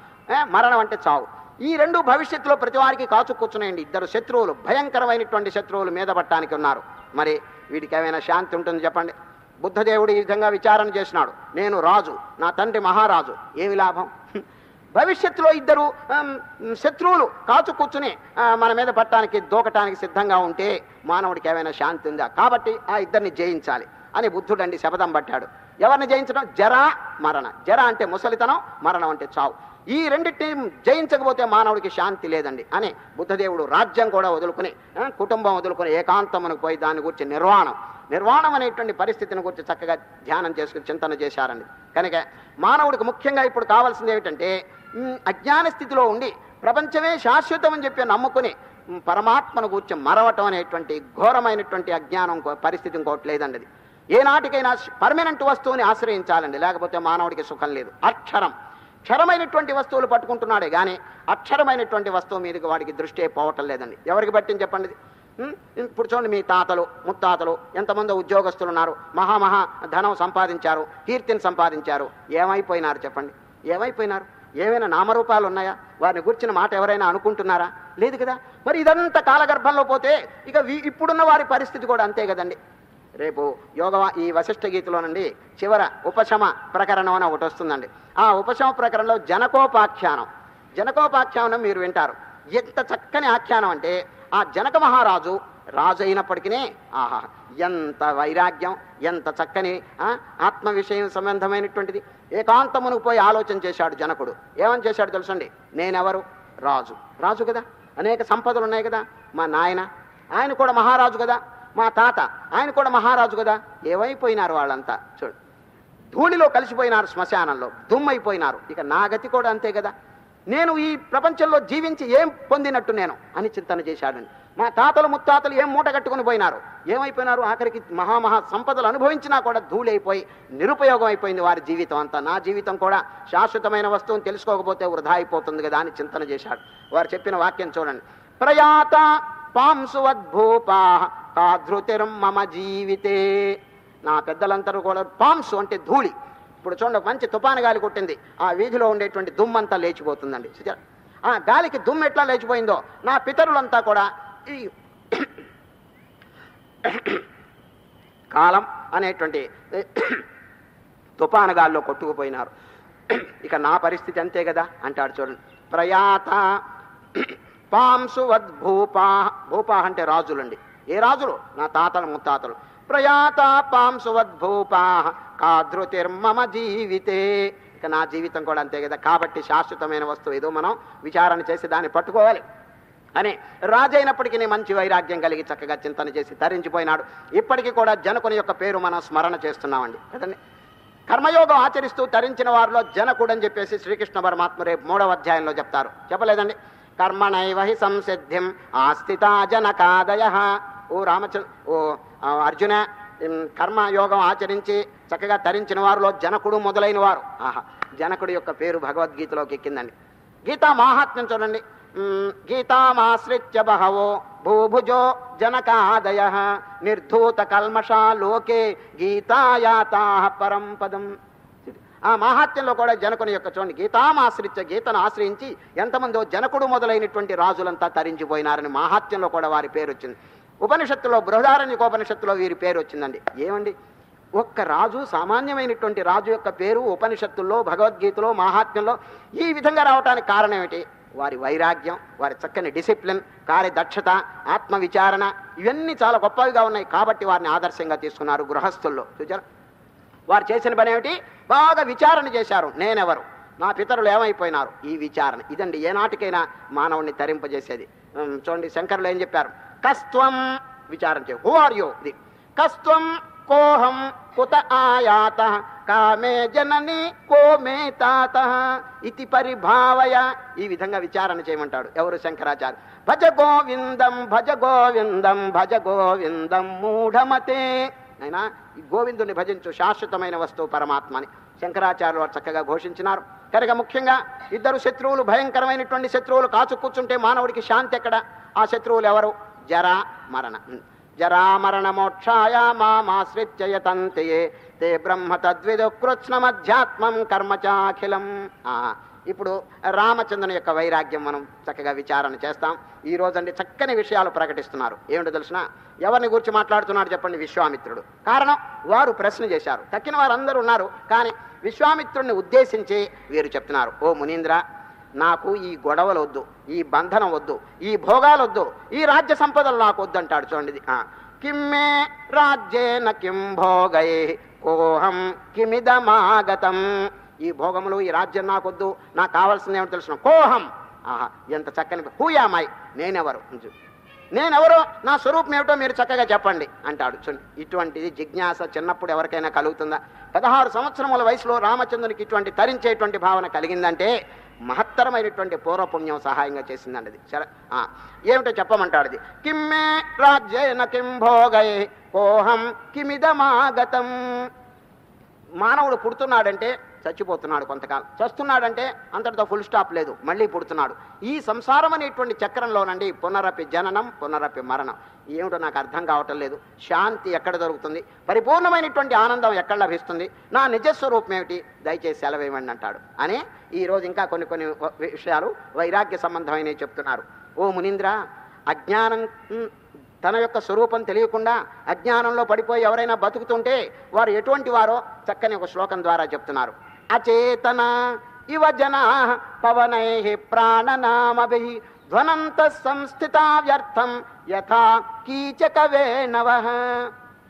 మరణం అంటే చావు. ఈ రెండు భవిష్యత్తులో ప్రతి వారికి కాచు కూర్చున్నాయండి. ఇద్దరు శత్రువులు భయంకరమైనటువంటి శత్రువులు మీద పట్టడానికి ఉన్నారు. మరి వీడికి ఏమైనా శాంతి ఉంటుంది చెప్పండి. బుద్ధదేవుడు ఈ విధంగా విచారణ చేసినాడు. నేను రాజు నా తండ్రి మహారాజు. ఏమి లాభం? భవిష్యత్తులో ఇద్దరు శత్రువులు కాచు కూర్చుని మన మీద పట్టడానికి దూకటానికి సిద్ధంగా ఉంటే మానవుడికి ఏమైనా శాంతి ఉందా? కాబట్టి ఆ ఇద్దరిని జయించాలి అని బుద్ధుడండి శపథం పట్టాడు. ఎవరిని జయించడం? జర మరణ. జర అంటే ముసలితనం మరణం అంటే చావు. ఈ రెండింటిని జయించకపోతే మానవుడికి శాంతి లేదండి అని బుద్ధదేవుడు రాజ్యం కూడా వదులుకుని కుటుంబం వదులుకుని ఏకాంతమునకు పోయి దాని గురించి నిర్వాణం. నిర్వాణం అనేటువంటి పరిస్థితిని గురించి చక్కగా ధ్యానం చేసుకుని చింతన చేశారండి. కనుక మానవుడికి ముఖ్యంగా ఇప్పుడు కావాల్సింది ఏమిటంటే అజ్ఞాన స్థితిలో ఉండి ప్రపంచమే శాశ్వతం అని చెప్పి నమ్ముకుని పరమాత్మను కూర్చి మరవటం అనేటువంటి ఘోరమైనటువంటి అజ్ఞానం పరిస్థితి ఇంకోటి లేదండి అది. ఏనాటికైనా పర్మనెంట్ వస్తువుని ఆశ్రయించాలండి లేకపోతే మానవుడికి సుఖం లేదు. అక్షరం. క్షరమైనటువంటి వస్తువులు పట్టుకుంటున్నాడే కానీ అక్షరమైనటువంటి వస్తువు మీదకి వాడికి దృష్టి పోవటం లేదండి. ఎవరికి పట్టింది చెప్పండి ఇప్పుడు చూడండి మీ తాతలు ముత్తాతలు ఎంతమంది ఉద్యోగస్తులు ఉన్నారు. మహామహా ధనం సంపాదించారు కీర్తిని సంపాదించారు. ఏమైపోయినారు చెప్పండి? ఏమైపోయినారు? ఏమైనా నామరూపాలు ఉన్నాయా? వారిని గుర్చిన మాట ఎవరైనా అనుకుంటున్నారా? లేదు కదా? మరి ఇదంతా కాలగర్భంలో పోతే ఇక వీ- ఇప్పుడున్న వారి పరిస్థితి కూడా అంతే కదండి. రేపు యోగ ఈ వశిష్ఠ గీతలో నుండి చివర ఉపశమ ప్రకరణం అని ఒకటి వస్తుందండి. ఆ ఉపశమ ప్రకరణంలో జనకోపాఖ్యానం. జనకోపాఖ్యానం మీరు వింటారు. ఎంత చక్కని ఆఖ్యానం అంటే ఆ జనక మహారాజు రాజు అయినప్పటికీ ఆహా ఎంత వైరాగ్యం ఎంత చక్కని ఆ, ఆత్మ విషయం సంబంధమైనటువంటిది. ఏకాంతమును పోయి ఆలోచన చేశాడు జనకుడు. ఏమని చేశాడు తెలుసండి? నేనెవరు? రాజు. రాజు కదా? అనేక సంపదలు ఉన్నాయి కదా? మా నాయన. ఆయన కూడా మహారాజు కదా? మా తాత. ఆయన కూడా మహారాజు కదా? ఏమైపోయినారు వాళ్ళంతా? చూడు. ధూళిలో కలిసిపోయినారు శ్మశానంలో. దుమ్మైపోయినారు. ఇక నా గతి కూడా అంతే కదా? నేను ఈ ప్రపంచంలో జీవించి ఏం పొందినట్టు నేను? అని చింతన చేశాడండి. మా తాతలు ముత్తాతలు ఏం మూట కట్టుకుని పోయినారు? ఏమైపోయినారు? ఆఖరికి మహామహా సంపదలు అనుభవించినా కూడా ధూళైపోయి అయిపోయి నిరుపయోగం అయిపోయింది వారి జీవితం అంతా. నా జీవితం కూడా శాశ్వతమైన వస్తువుని తెలుసుకోకపోతే వృధా అయిపోతుంది కదా అని చింతన చేశాడు. వారు చెప్పిన వాక్యం చూడండి. ప్రయాత పాంసువద్భూపా కాధృతిర్ మమ జీవితే. నా పెద్దలందరూ కూడా పాంసు అంటే ధూళి. ఇప్పుడు చూడండి మంచి తుపాను గాలి కొట్టింది. ఆ వీధిలో ఉండేటువంటి దుమ్మంతా లేచిపోతుందండి. ఆ గాలికి దుమ్ము ఎట్లా లేచిపోయిందో? నా పితరులంతా కూడా కాలం అనేటువంటి తుపానగాల్లో కొట్టుకుపోయినారు. ఇక నా పరిస్థితి అంతే కదా అంటాడు చూడండి. ప్రయాత పాంసువద్ భూపా భూపా అంటే రాజులండి. ఏ రాజులు? నా తాతలు ముత్తాతలు. ప్రయాత పాంసువద్ భూపా కాధృతిర్మమ జీవితే. ఇక నా జీవితం కూడా అంతే కదా. కాబట్టి శాశ్వతమైన వస్తువు ఏదో మనం విచారణ చేసి దాన్ని పట్టుకోవాలి. అని రాజైనప్పటికీ మంచి వైరాగ్యం కలిగి చక్కగా చింతన చేసి తరించిపోయినాడు. ఇప్పటికీ కూడా జనకుని యొక్క పేరు మనం స్మరణ చేస్తున్నామండి. కదండి? కర్మయోగం ఆచరిస్తూ తరించిన వారిలో జనకుడు అని చెప్పేసి శ్రీకృష్ణ పరమాత్మ రేపు మూడవ అధ్యాయంలో చెప్తారు. చెప్పలేదండి? కర్మణైవ హి సంసిద్ధిం ఆస్థితా జనకాదయ. ఓ రామచంద్ర ఓ అర్జున కర్మయోగం ఆచరించి చక్కగా తరించిన వారిలో జనకుడు మొదలైన వారు ఆహా జనకుడి యొక్క పేరు భగవద్గీతలోకి ఎక్కిందండి. గీతా మాహాత్మ్యం చూడండి. గీతామాశ్రిత్య బహవో భూభుజో జనకాదయ నిర్ధూత కల్మషా లోకే గీతాయాతా పరం పదం. ఆ మహాత్యంలో కూడా జనకుని యొక్క చూడండి గీతామాశ్రిత్య గీతను ఆశ్రయించి ఎంతమందో జనకుడు మొదలైనటువంటి రాజులంతా తరించిపోయినారని మాహాత్మ్యంలో కూడా వారి పేరు వచ్చింది. ఉపనిషత్తులో బృహదారణ్యకోపనిషత్తులో వీరి పేరు వచ్చిందండి. ఏమండి? ఒక్క రాజు సామాన్యమైనటువంటి రాజు యొక్క పేరు ఉపనిషత్తుల్లో భగవద్గీతలో మాహాత్మ్యంలో ఈ విధంగా రావటానికి కారణం ఏమిటి? వారి వైరాగ్యం వారి చక్కని డిసిప్లిన్ కార్యదక్షత ఆత్మవిచారణ ఇవన్నీ చాలా గొప్పవిగా ఉన్నాయి. కాబట్టి వారిని ఆదర్శంగా తీసుకున్నారు గృహస్థుల్లో. చూచారు వారు చేసిన పని ఏమిటి? బాగా విచారణ చేశారు. నేనెవరు? నా పితరులు ఏమైపోయినారు? ఈ విచారణ. ఇదండి ఏనాటికైనా మానవుణ్ణి తరింపజేసేది. చూడండి శంకరులు ఏం చెప్పారు? కస్త్వం విచారణ చే హూ ఆర్ యూ ఇది. కస్త్వం కోహం కుత ఆయాత కామే జనని కో మే తాత ఇతి పరిభావయ. ఈ విధంగా విచారణ చేయమంటాడు ఎవరు శంకరాచార్య? భజ గోవిందం భజ గోవిందం భజ గోవిందం మూఢమతే. అయినా ఈ గోవిందుని భజించు శాశ్వతమైన వస్తువు పరమాత్మని. శంకరాచార్యులు వారు చక్కగా ఘోషించినారు. కనుక ముఖ్యంగా ఇద్దరు శత్రువులు భయంకరమైనటువంటి శత్రువులు కాచు కూర్చుంటే మానవుడికి శాంతి ఎక్కడ? ఆ శత్రువులు ఎవరు? జరా మరణ. జరామరణమోక్షాయ మామాశ్రిత్యయతంతే తే బ్రహ్మ తద్విదు కృత్స్నమధ్యాత్మం కర్మచాఖిలం ఆ, ఇప్పుడు రామచంద్రుని యొక్క వైరాగ్యం మనం చక్కగా విచారణ చేస్తాం. ఈ రోజండి చక్కని విషయాలు ప్రకటిస్తున్నారు. ఏమిటో తెలిసిన? ఎవరిని గురించి మాట్లాడుతున్నాడు చెప్పండి విశ్వామిత్రుడు. కారణం వారు ప్రశ్న చేశారు. తక్కిన వారందరూ ఉన్నారు కానీ విశ్వామిత్రుడిని ఉద్దేశించి వీరు చెప్తున్నారు. ఓ మునీంద్ర నాకు ఈ గొడవలు వద్దు ఈ బంధనం వద్దు ఈ భోగాలు వద్దు ఈ రాజ్య సంపదలు నాకు వద్దు అంటాడు చూడండి కిమ్మే రాజ్యేన కిం భోగై కోహం కిమిదమాగతం. ఈ భోగములు ఈ రాజ్యం నాకొద్దు నాకు కావాల్సింది ఏమిటో తెలుసు కోహం. ఆహా ఎంత చక్కని హూయామాయ్ నేనెవరు? నేనెవరో? నా స్వరూపం ఏమిటో మీరు చక్కగా చెప్పండి అంటాడు. ఇటువంటిది జిజ్ఞాస చిన్నప్పుడు ఎవరికైనా కలుగుతుందా? పదహారు సంవత్సరముల వయసులో రామచంద్రునికి ఇటువంటి తరించేటువంటి భావన కలిగిందంటే మహత్తరమైనటువంటి పూర్వపుణ్యం సహాయంగా చేసిందండి అది. సరే ఏమిటో చెప్పమంటాడు అది కిమ్మే రాజ్యేన కిం భోగై కోహం కిమిదమాగతం. మానవుడు పుడుతున్నాడంటే చచ్చిపోతున్నాడు కొంతకాలం. చస్తున్నాడంటే అంతటితో ఫుల్ స్టాప్ లేదు. మళ్ళీ పుడుతున్నాడు. ఈ సంసారం అనేటువంటి చక్రంలోనండి పునరపి జననం పునరపి మరణం. ఏమిటో నాకు అర్థం కావటం లేదు. శాంతి ఎక్కడ దొరుకుతుంది? పరిపూర్ణమైనటువంటి ఆనందం ఎక్కడ లభిస్తుంది? నా నిజస్వరూపం ఏమిటి? దయచేసి సెలవేమండి అంటాడు. అని ఈరోజు ఇంకా కొన్ని కొన్ని విషయాలు వైరాగ్య సంబంధమైనవి చెప్తున్నారు. ఓ మునీంద్ర అజ్ఞానం తన యొక్క స్వరూపం తెలియకుండా అజ్ఞానంలో పడిపోయి ఎవరైనా బతుకుతుంటే వారు ఎటువంటి వారో చక్కని ఒక శ్లోకం ద్వారా చెప్తున్నారు. అచేతన ఇవ జనా పవనై ప్రాణనామభి ధ్వనంత సంస్థిత వ్యర్థం యథా కీచక వేణవ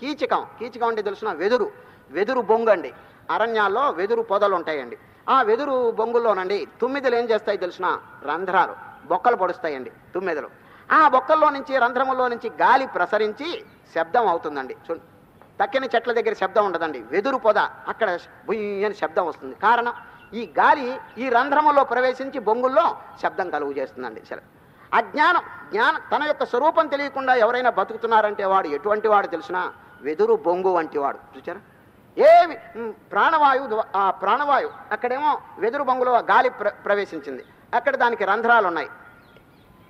కీచకం కీచకం అంటే తెలుసిన? వెదురు వెదురు బొంగు అండి. అరణ్యాల్లో వెదురు పొదలు ఉంటాయండి ఆ వెదురు బొంగుల్లోనండి తుమ్మిదలు ఏం చేస్తాయి తెలిసిన? రంధ్రాలు బొక్కలు పొడుస్తాయండి తుమ్మెదలు. ఆ బొక్కల్లో నుంచి రంధ్రముల్లో నుంచి గాలి ప్రసరించి శబ్దం అవుతుందండి. చూ తక్కిన చెట్ల దగ్గర శబ్దం ఉండదండి. వెదురు పొద అక్కడ బుయ్యని శబ్దం వస్తుంది. కారణం ఈ గాలి ఈ రంధ్రములో ప్రవేశించి బొంగుల్లో శబ్దం కలుగు చేస్తుందండి. సరే. అజ్ఞానం జ్ఞానం తన యొక్క స్వరూపం తెలియకుండా ఎవరైనా బతుకుతున్నారంటే వాడు ఎటువంటి వాడు తెలిసినా వెదురు బొంగు వంటి వాడు. చూచారా ఏమి? ప్రాణవాయువు ఆ ప్రాణవాయువు. అక్కడేమో వెదురు బొంగులో గాలి ప్ర ప్రవేశించింది. అక్కడ దానికి రంధ్రాలు ఉన్నాయి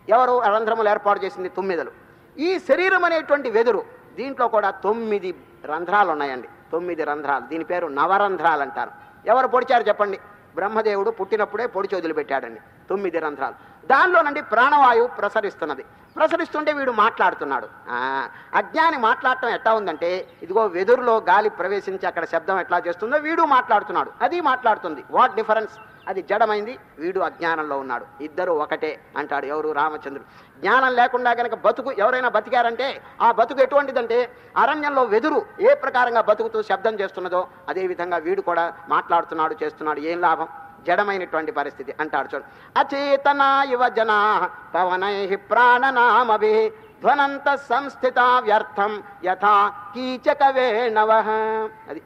ఎవరు రంధ్రములు ఏర్పాటు చేసింది తొమ్మిదలు. ఈ శరీరం అనేటువంటి వెదురు దీంట్లో కూడా తొమ్మిది రంధ్రాలు ఉన్నాయండి తొమ్మిది రంధ్రాలు. దీని పేరు నవరంధ్రాలు అంటారు. ఎవరు పొడిచారు చెప్పండి? బ్రహ్మదేవుడు పుట్టినప్పుడే పొడిచి వదిలిపెట్టాడండి తొమ్మిది రంధ్రాలు. దానిలో నుండి ప్రాణవాయువు ప్రసరిస్తున్నది. ప్రసరిస్తుంటే వీడు మాట్లాడుతున్నాడు. ఆ, అజ్ఞాని మాట్లాడటం ఎట్లా ఉందంటే ఇదిగో వెదురులో గాలి ప్రవేశించి అక్కడ శబ్దం ఎట్లా చేస్తుందో వీడు మాట్లాడుతున్నాడు. అది మాట్లాడుతుంది. What difference? అది జడమైంది వీడు అజ్ఞానంలో ఉన్నాడు. ఇద్దరు ఒకటే అంటాడు ఎవరు? రామచంద్రుడు. జ్ఞానం లేకుండా కనుక బతుకు ఎవరైనా బతికారంటే ఆ బతుకు ఎటువంటిదంటే అరణ్యంలో వెదురు ఏ ప్రకారంగా బతుకుతూ శబ్దం చేస్తున్నదో అదేవిధంగా వీడు కూడా మాట్లాడుతున్నాడు చేస్తున్నాడు. ఏం లాభం? జడమైనటువంటి పరిస్థితి అంటాడు చూడు. అచేతన యువ జనా పవనై ప్రాణనామభి ధ్వనంత సంస్థిత వ్యర్థం యథా కీచక వేణవ అది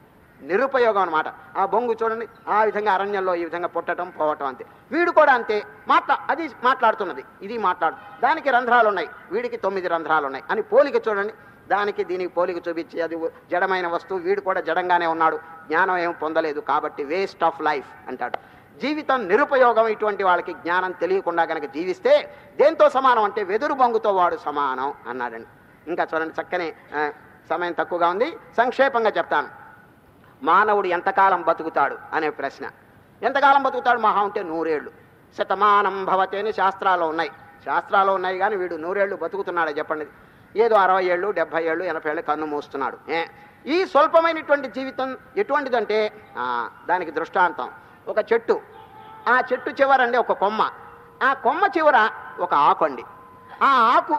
నిరుపయోగం అనమాట ఆ బొంగు చూడండి ఆ విధంగా అరణ్యంలో ఈ విధంగా పుట్టడం పోవటం అంతే. వీడు కూడా అంతే. మాట్లా అది మాట్లాడుతున్నది ఇది మాట్లాడు దానికి రంధ్రాలు ఉన్నాయి వీడికి తొమ్మిది రంధ్రాలు ఉన్నాయి అని పోలిక చూడండి దానికి దీనికి పోలిక చూపించి అది జడమైన వస్తువు వీడు కూడా జడంగానే ఉన్నాడు జ్ఞానం ఏం పొందలేదు కాబట్టి వేస్ట్ ఆఫ్ లైఫ్ అంటాడు. జీవితం నిరుపయోగం ఇటువంటి వాళ్ళకి జ్ఞానం తెలియకుండా కనుక జీవిస్తే దేంతో సమానం అంటే వెదురు బొంగుతో వాడు సమానం అన్నాడండి. ఇంకా చూడండి చక్కని సమయం తక్కువగా ఉంది సంక్షేపంగా చెప్తాను. మానవుడు ఎంతకాలం బతుకుతాడు అనే ప్రశ్న. ఎంతకాలం బతుకుతాడు? మహా ఉంటే నూరేళ్ళు. శతమానం భవతి అని శాస్త్రాలు ఉన్నాయి. శాస్త్రాలు ఉన్నాయి కానీ వీడు నూరేళ్ళు బతుకుతున్నాడు చెప్పండి. ఏదో అరవై ఏళ్ళు డెబ్బై ఏళ్ళు ఎనభై ఏళ్ళు కన్ను మూస్తున్నాడు. ఏ? ఈ స్వల్పమైనటువంటి జీవితం ఎటువంటిదంటే దానికి దృష్టాంతం. ఒక చెట్టు. ఆ చెట్టు చివరండి ఒక కొమ్మ. ఆ కొమ్మ చివర ఒక ఆకు అండి ఆ ఆకు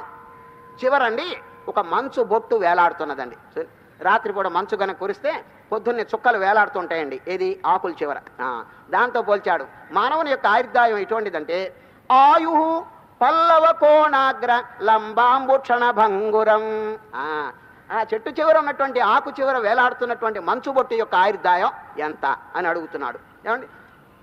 చివరండి ఒక మంచు బొట్టు వేలాడుతున్నదండి. రాత్రి కూడా మంచు కనుక కురిస్తే పొద్దున్నే చుక్కలు వేలాడుతుంటాయండి. ఏది? ఆకుల చివర. ఆ, దాంతో పోల్చాడు. మానవుని యొక్క ఆయుర్దాయం ఎటువంటిదంటే ఆయు పల్లవ కోణాగ్ర లంబాంబుక్షణ భంగురం. ఆ, ఆ చెట్టు చివర ఉన్నటువంటి ఆకు చివర వేలాడుతున్నటువంటి మంచు బొట్టు యొక్క ఆయుర్దాయం ఎంత అని అడుగుతున్నాడు. ఏమండి?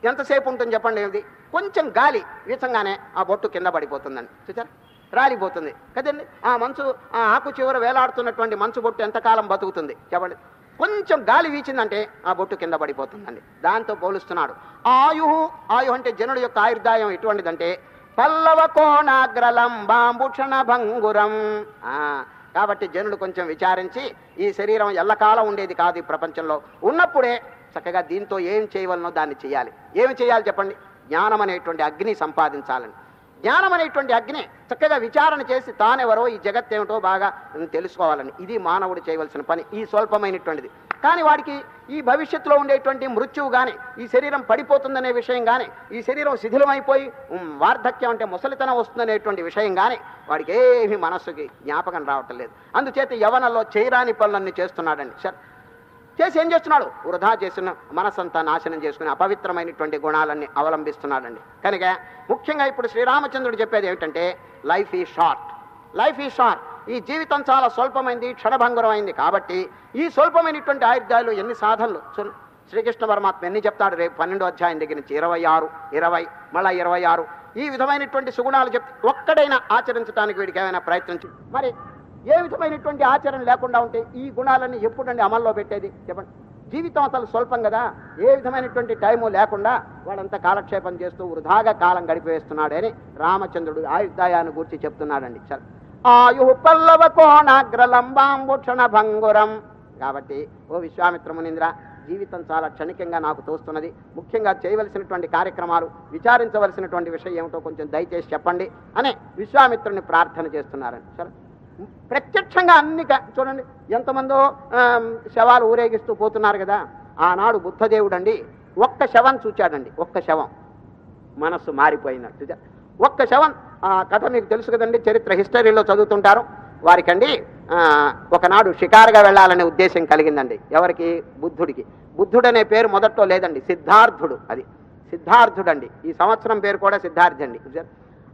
ఎంతసేపు ఉంటుంది చెప్పండి ఏమిటి? కొంచెం గాలి వీచంగానే ఆ బొట్టు కింద పడిపోతుందండి. చూచారా రాలిపోతుంది. కదండి? ఆ మంచు ఆ ఆకు చివర వేలాడుతున్నటువంటి మంచు బొట్టు ఎంతకాలం బతుకుతుంది? చెప్పండి. కొంచెం గాలి వీచిందంటే ఆ బొట్టు కింద పడిపోతుందండి. దాంతో పోలుస్తున్నాడు. ఆయు ఆయు అంటే జనుడు యొక్క ఆయుర్దాయం ఎటువంటిదంటే పల్లవ కోణాగ్రలంబాంబుక్షణ భంగురం. కాబట్టి జనుడు కొంచెం విచారించి ఈ శరీరం ఎల్లకాలం ఉండేది కాదు ఈ ప్రపంచంలో. ఉన్నప్పుడే చక్కగా దీంతో ఏం చేయవలనో దాన్ని చేయాలి. ఏమి చేయాలి చెప్పండి? జ్ఞానం అనేటువంటి అగ్ని సంపాదించాలని జ్ఞానం అనేటువంటి అగ్ని చక్కగా విచారణ చేసి తానెవరో ఈ జగత్ ఏమిటో బాగా తెలుసుకోవాలని. ఇది మానవుడు చేయవలసిన పని ఈ స్వల్పమైనటువంటిది. కానీ వాడికి ఈ భవిష్యత్తులో ఉండేటువంటి మృత్యువు కానీ ఈ శరీరం పడిపోతుందనే విషయం కానీ ఈ శరీరం శిథిలమైపోయి ఉమ్, వార్ధక్యం అంటే ముసలితనం వస్తుందనేటువంటి విషయం కానీ వాడికి ఏమి మనస్సుకి జ్ఞాపకం రావటం లేదు. అందుచేత యవనలో చేయరాని పనులన్నీ చేస్తున్నాడండి. సార్ చేసి ఏం చేస్తున్నాడు? వృధా చేసిన మనసంతా నాశనం చేసుకుని అపవిత్రమైనటువంటి గుణాలన్నీ అవలంబిస్తున్నాడండి. కనుక ముఖ్యంగా ఇప్పుడు శ్రీరామచంద్రుడు చెప్పేది ఏమిటంటే లైఫ్ ఈ షార్ట్ లైఫ్ ఈ షార్ట్ ఈ జీవితం చాలా స్వల్పమైంది క్షణభంగురమైంది కాబట్టి ఈ స్వల్పమైనటువంటి ఆయుర్దాయాలు ఎన్ని సాధనలు? శ్రీకృష్ణ పరమాత్మ ఎన్ని చెప్తాడు రేపు పన్నెండో అధ్యాయం దగ్గర నుంచి? ఇరవై ఆరు ఇరవై మళ్ళా ఇరవై ఆరు. ఈ విధమైనటువంటి సుగుణాలు చెప్తే ఒక్కడైనా ఆచరించడానికి వీడికి ఏమైనా ప్రయత్నించు మరి ఏ విధమైనటువంటి ఆచరణ లేకుండా ఉంటే ఈ గుణాలన్నీ ఎప్పుడండి అమల్లో పెట్టేది? చెప్పండి. జీవితం అసలు స్వల్పం కదా? ఏ విధమైనటువంటి టైము లేకుండా వాడంతా కాలక్షేపం చేస్తూ వృధాగా కాలం గడిపేస్తున్నాడని రామచంద్రుడు ఆయుర్దాయాన్ని గురించి చెప్తున్నాడండి. సరే. ఆయు పల్లవ కోణాగ్రలంబాంబుక్షణ భంగురం. కాబట్టి ఓ విశ్వామిత్ర మునీంద్ర జీవితం చాలా క్షణికంగా నాకు తోస్తున్నది. ముఖ్యంగా చేయవలసినటువంటి కార్యక్రమాలు విచారించవలసినటువంటి విషయం ఏమిటో కొంచెం దయచేసి చెప్పండి అని విశ్వామిత్రుని ప్రార్థన చేస్తున్నారండి. సరే. ప్రత్యక్షంగా అన్ని చూడండి ఎంతమందో శవాలు ఊరేగిస్తూ పోతున్నారు కదా ఆనాడు బుద్ధదేవుడు అండి ఒక్క శవం చూచాడండి ఒక్క శవం. మనస్సు మారిపోయిందంట చూచా? ఒక్క శవం ఆ కథ మీకు తెలుసు కదండి చరిత్ర హిస్టరీలో చదువుతుంటారు. వారికండి ఒకనాడు షికారుగా వెళ్ళాలనే ఉద్దేశం కలిగిందండి ఎవరికి? బుద్ధుడికి. బుద్ధుడు అనే పేరు మొదట్లో లేదండి సిద్ధార్థుడు అది. సిద్ధార్థుడు అండి ఈ సంవత్సరం పేరు కూడా సిద్ధార్థి అండి.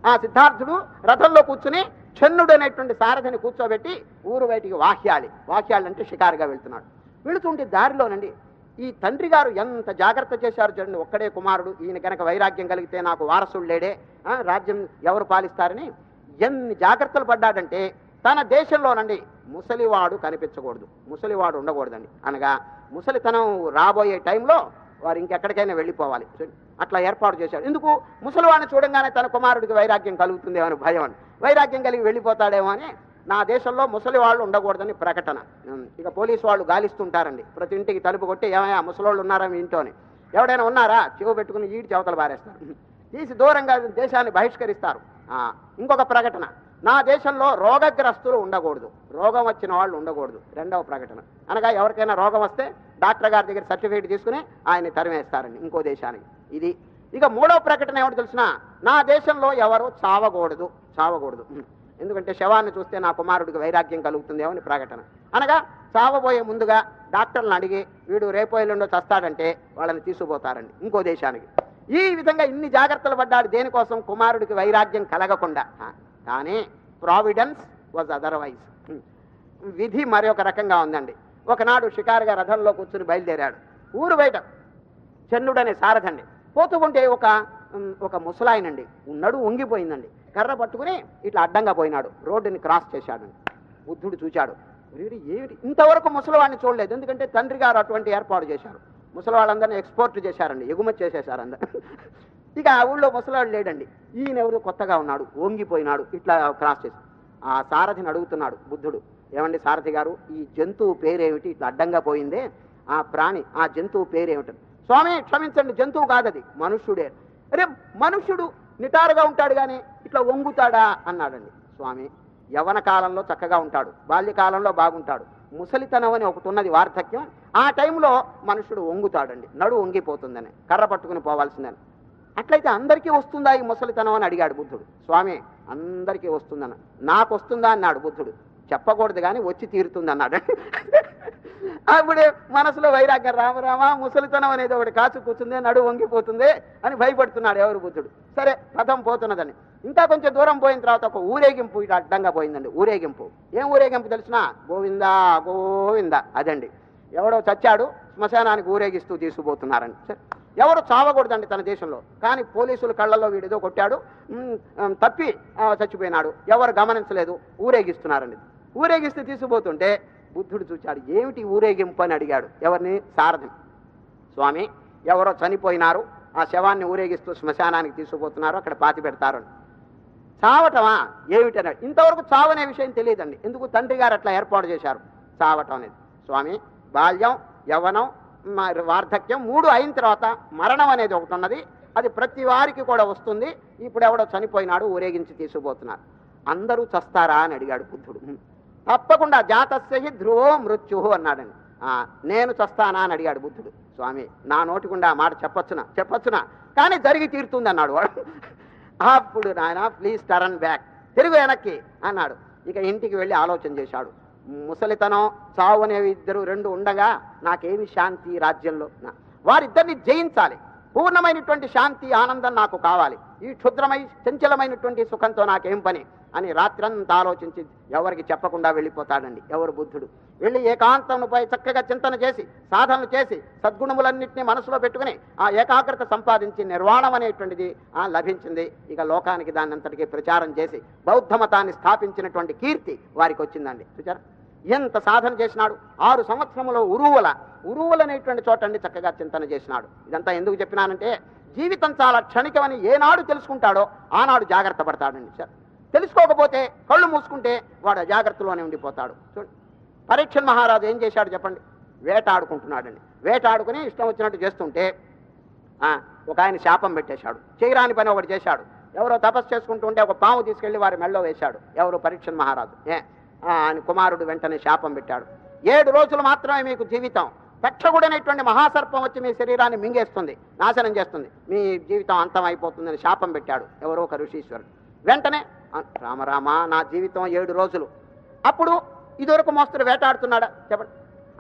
ఆ సిద్ధార్థుడు రథంలో కూర్చుని చన్నుడు అనేటువంటి సారథిని కూర్చోబెట్టి ఊరు బయటికి వాహ్యాలి. వాహ్యాలు అంటే షికారుగా వెళ్తున్నాడు. వెళుతుంటే దారిలోనండి ఈ తండ్రి గారు ఎంత జాగ్రత్త చేశారు చూడండి. ఒక్కడే కుమారుడు. ఈయన కనుక వైరాగ్యం కలిగితే నాకు వారసుడు లేడే. రాజ్యం ఎవరు పాలిస్తారని. ఎన్ని జాగ్రత్తలు పడ్డాడంటే తన దేశంలోనండి ముసలివాడు కనిపించకూడదు. ముసలివాడు ఉండకూడదండి. అనగా ముసలితనం రాబోయే టైంలో వారు ఇంకెక్కడికైనా వెళ్ళిపోవాలి. అట్లా ఏర్పాటు చేశాడు ఎందుకు? ముసలివాడిని చూడంగానే తన కుమారుడికి వైరాగ్యం కలుగుతుందేమో అని భయం అని. వైరాగ్యం కలిగి వెళ్ళిపోతాడేమో అని నా దేశంలో ముసలి వాళ్ళు ఉండకూడదని ప్రకటన. ఇక పోలీసు వాళ్ళు గాలిస్తుంటారండి. ప్రతి ఇంటికి తలుపు కొట్టి ఏమయ్యా ముసలోళ్ళు ఉన్నారా మీ ఇంట్లోని ఎవడైనా ఉన్నారా? చెవు పెట్టుకుని ఈడి చెవతలు బారేస్తారు. తీసి దూరంగా దేశాన్ని బహిష్కరిస్తారు. ఇంకొక ప్రకటన. నా దేశంలో రోగగ్రస్తులు ఉండకూడదు. రోగం వచ్చిన వాళ్ళు ఉండకూడదు. రెండవ ప్రకటన. అనగా ఎవరికైనా రోగం వస్తే డాక్టర్ గారి దగ్గర సర్టిఫికేట్ తీసుకుని ఆయన తరిమేస్తారండి ఇంకో దేశానికి. ఇది. ఇక మూడవ ప్రకటన ఏమిటి తెలిసిన నా దేశంలో ఎవరు చావకూడదు. చావకూడదు. ఎందుకంటే శవాన్ని చూస్తే నా కుమారుడికి వైరాగ్యం కలుగుతుందేమో అని ప్రకటన. అనగా చావబోయే ముందుగా డాక్టర్లను అడిగి వీడు రేపోయేలుండో ఎల్లుండో చస్తాడంటే వాళ్ళని తీసుకుపోతారండి. ఇంకో దేశానికి. ఈ విధంగా ఇన్ని జాగ్రత్తలు పడ్డాడు దేనికోసం? కుమారుడికి వైరాగ్యం కలగకుండా. కానీ ప్రావిడెన్స్ వాజ్ అదర్వైజ్ విధి మరి ఒక రకంగా ఉందండి. ఒకనాడు షికారుగా రథంలో కూర్చుని బయలుదేరాడు. ఊరు బయట చంద్రుడనే సారథండి. పోతూ ఉంటే ఒక ఒక ముసలాయనండి. ఉన్నాడు ఉంగిపోయిందండి. కర్ర పట్టుకుని ఇట్లా అడ్డంగా పోయినాడు. రోడ్డుని క్రాస్ చేశాడు. బుద్ధుడు చూచాడు. ఏమిటి? ఇంతవరకు ముసలివాడిని చూడలేదు. ఎందుకంటే తండ్రి గారు అటువంటి ఏర్పాటు చేశారు. ముసలి వాళ్ళందరినీ ఎక్స్పోర్ట్ చేశారండి ఎగుమతి చేసేశారు అందరు ఇక ఆ ఊళ్ళో ముసలాడు లేడండి. ఈయన ఎవరు కొత్తగా ఉన్నాడు ఓంగిపోయినాడు ఇట్లా క్రాస్ చేసి. ఆ సారథిని అడుగుతున్నాడు బుద్ధుడు ఏమండి సారథి గారు ఈ జంతువు పేరేమిటి? ఇట్లా అడ్డంగా పోయిందే. ఆ ప్రాణి ఆ జంతువు పేరేమిటి? స్వామి క్షమించండి జంతువు కాదది మనుష్యుడే. అరే మనుష్యుడు నిటారుగా ఉంటాడు కానీ ఇట్లా వంగుతాడా? అన్నాడండి. స్వామి యవన కాలంలో చక్కగా ఉంటాడు బాల్యకాలంలో బాగుంటాడు ముసలితనం అని ఒకటి ఉన్నది వార్ధక్యం. ఆ టైంలో మనుషుడు వంగుతాడండి. నడు వంగిపోతుందని కర్ర పట్టుకుని పోవాల్సిందని. అట్లయితే అందరికీ వస్తుందా ఈ ముసలితనం అని అడిగాడు బుద్ధుడు. స్వామి అందరికీ వస్తుందన్న నాకు వస్తుందా అన్నాడు బుద్ధుడు. చెప్పకూడదు కానీ వచ్చి తీరుతుంది అన్నాడు అప్పుడు మనసులో వైరాగ్యం రామరామ ముసలితనం అనేది ఒకటి కాచు కూర్చుంది నడు వంగిపోతుంది అని భయపడుతున్నాడు ఎవరు బుద్ధుడు. సరే రథం పోతున్నదని. ఇంకా కొంచెం దూరం పోయిన తర్వాత ఒక ఊరేగింపు ఇటు అడ్డంగా పోయిందండి. ఊరేగింపు. ఏం ఊరేగింపు తెలిసిన? గోవిందా గోవిందా. అదండి. ఎవడో చచ్చాడు శ్మశానానికి ఊరేగిస్తూ తీసుకుపోతున్నారని. సరే ఎవరు చావకూడదండి తన దేశంలో. కానీ పోలీసుల కళ్ళల్లో వీడేదో కొట్టాడు తప్పి ఆ, చచ్చిపోయినాడు. ఎవరు గమనించలేదు ఊరేగిస్తున్నారండి ఊరేగిస్తే తీసుకుపోతుంటే బుద్ధుడు చూచాడు ఏమిటి ఊరేగింపు? అని అడిగాడు. ఎవరిని? సారథి స్వామి ఎవరో చనిపోయినారు. ఆ శవాన్ని ఊరేగిస్తూ శ్మశానానికి తీసుకుపోతున్నారు. అక్కడ పాతి పెడతారు. చావటమా? ఏమిటన్నాడు ఇంతవరకు చావనే విషయం తెలియదండి. ఎందుకు? తండ్రి గారు అట్లా ఏర్పాటు చేశారు. చావటం అనేది స్వామి బాల్యం యవ్వనం వార్ధక్యం మూడు అయిన తర్వాత మరణం అనేది ఒకటి ఉన్నది. అది ప్రతి వారికి కూడా వస్తుంది. ఇప్పుడు ఎవడో చనిపోయినాడు ఊరేగించి తీసుకుపోతున్నారు. అందరూ చస్తారా? అని అడిగాడు బుద్ధుడు. తప్పకుండా జాతస్యహి ధ్రువో మృత్యు అన్నాడండి. "ఆ, నేను చస్తానా అని అడిగాడు బుద్ధుడు. స్వామి నా నోటికుండా ఆ మాట చెప్పొచ్చునా? చెప్పొచ్చునా? కానీ జరిగి తీరుతుంది అన్నాడు వాడు. అప్పుడు నాయన ప్లీజ్ టర్న్ బ్యాక్ తిరుగు వెనక్కి అన్నాడు. ఇక ఇంటికి వెళ్ళి ఆలోచన చేశాడు. ముసలితనం చావు అనేవి ఇద్దరు రెండు ఉండగా నాకేమి శాంతి రాజ్యంలో? వారిద్దరిని జయించాలి. పూర్ణమైనటువంటి శాంతి ఆనందం నాకు కావాలి. ఈ క్షుద్రమై చంచలమైనటువంటి సుఖంతో నాకేం పని? అని రాత్రంతా ఆలోచించి ఎవరికి చెప్పకుండా వెళ్ళిపోతాడండి. ఎవరు బుద్ధుడు? వెళ్ళి ఏకాంతముపై చక్కగా చింతన చేసి సాధనలు చేసి సద్గుణములన్నింటినీ మనసులో పెట్టుకుని ఆ ఏకాగ్రత సంపాదించి నిర్వాణం అనేటువంటిది లభించింది. ఇక లోకానికి దాన్ని అంతటికీ ప్రచారం చేసి బౌద్ధ మతాన్ని స్థాపించినటువంటి కీర్తి వారికి వచ్చిందండి. చూచారా? ఎంత సాధన చేసినాడు? ఆరు సంవత్సరములో ఉరువుల ఉరువులనేటువంటి చోటండి చక్కగా చింతన చేసినాడు. ఇదంతా ఎందుకు చెప్పినానంటే జీవితం చాలా క్షణికమని ఏనాడు తెలుసుకుంటాడో ఆనాడు జాగ్రత్త పడతాడండి. సార్ తెలుసుకోకపోతే కళ్ళు మూసుకుంటే వాడు అజాగ్రత్తలోనే ఉండిపోతాడు. చూడండి పరీక్షణ్ మహారాజు ఏం చేశాడు చెప్పండి? వేటాడుకుంటున్నాడండి. వేటాడుకుని ఇష్టం వచ్చినట్టు చేస్తుంటే ఆ, ఒక ఆయన శాపం పెట్టేశాడు. చేయరాని పని ఒకటి చేశాడు. ఎవరో తపస్సు చేసుకుంటూ ఉంటే ఒక పాము తీసుకెళ్ళి వారి మెళ్ళో వేశాడు. ఎవరు? పరీక్షణ్ మహారాజు. ఏ? ఆయన కుమారుడు వెంటనే శాపం పెట్టాడు. ఏడు రోజులు మాత్రమే మీకు జీవితం. తక్షకుడనేటువంటి మహాసర్పం వచ్చి మీ శరీరాన్ని మింగేస్తుంది నాశనం చేస్తుంది. మీ జీవితం అంతం అయిపోతుందని శాపం పెట్టాడు ఎవరో ఒక ఋషీశ్వరుడు. వెంటనే రామరామ నా జీవితం ఏడు రోజులు. అప్పుడు ఇదివరకు మోస్తుడు వేటాడుతున్నాడా? చెప్పండి.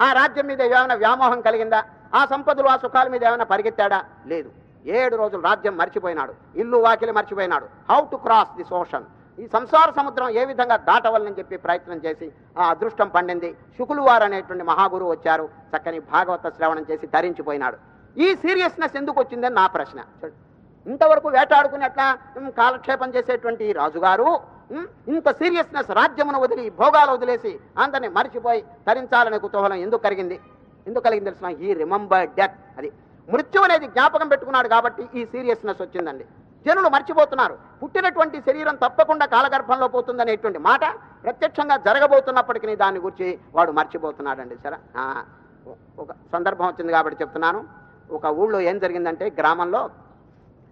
ఆ రాజ్యం మీద ఏమైనా వ్యామోహం కలిగిందా? ఆ సంపదలు ఆ సుఖాల మీద ఏమైనా పరిగెత్తాడా? లేదు. ఏడు రోజులు రాజ్యం మర్చిపోయినాడు. ఇల్లు వాకిలి మర్చిపోయినాడు. How to cross this ocean ఈ సంసార సముద్రం ఏ విధంగా దాటవల్లని చెప్పి ప్రయత్నం చేసి ఆ అదృష్టం పండింది. శుకులు వారు అనేటువంటి మహాగురువు వచ్చారు. చక్కని భాగవత శ్రవణం చేసి ధరించిపోయినాడు. ఈ సీరియస్నెస్ ఎందుకు వచ్చిందని నా ప్రశ్న. చూడండి. ఇంతవరకు వేటాడుకుని అట్లా కాలక్షేపం చేసేటువంటి రాజుగారు ఇంత సీరియస్నెస్ రాజ్యమును వదిలి భోగాలు వదిలేసి అందరిని మరిచిపోయి తరించాలనే కుతూహలం ఎందుకు కలిగింది? ఎందుకు కలిగింది తెలిసిన ఈ రిమంబర్ డెత్ అది. మృత్యు అనేది జ్ఞాపకం పెట్టుకున్నాడు కాబట్టి ఈ సీరియస్నెస్ వచ్చిందండి. జనులు మర్చిపోతున్నారు. పుట్టినటువంటి శరీరం తప్పకుండా కాలగర్భంలో పోతుందనేటువంటి మాట ప్రత్యక్షంగా జరగబోతున్నప్పటికీ దాని గురించి వాడు మర్చిపోతున్నాడండి సరే? ఆ, ఒక సందర్భం వచ్చింది కాబట్టి చెప్తున్నాను. ఒక ఊళ్ళో ఏం జరిగిందంటే గ్రామంలో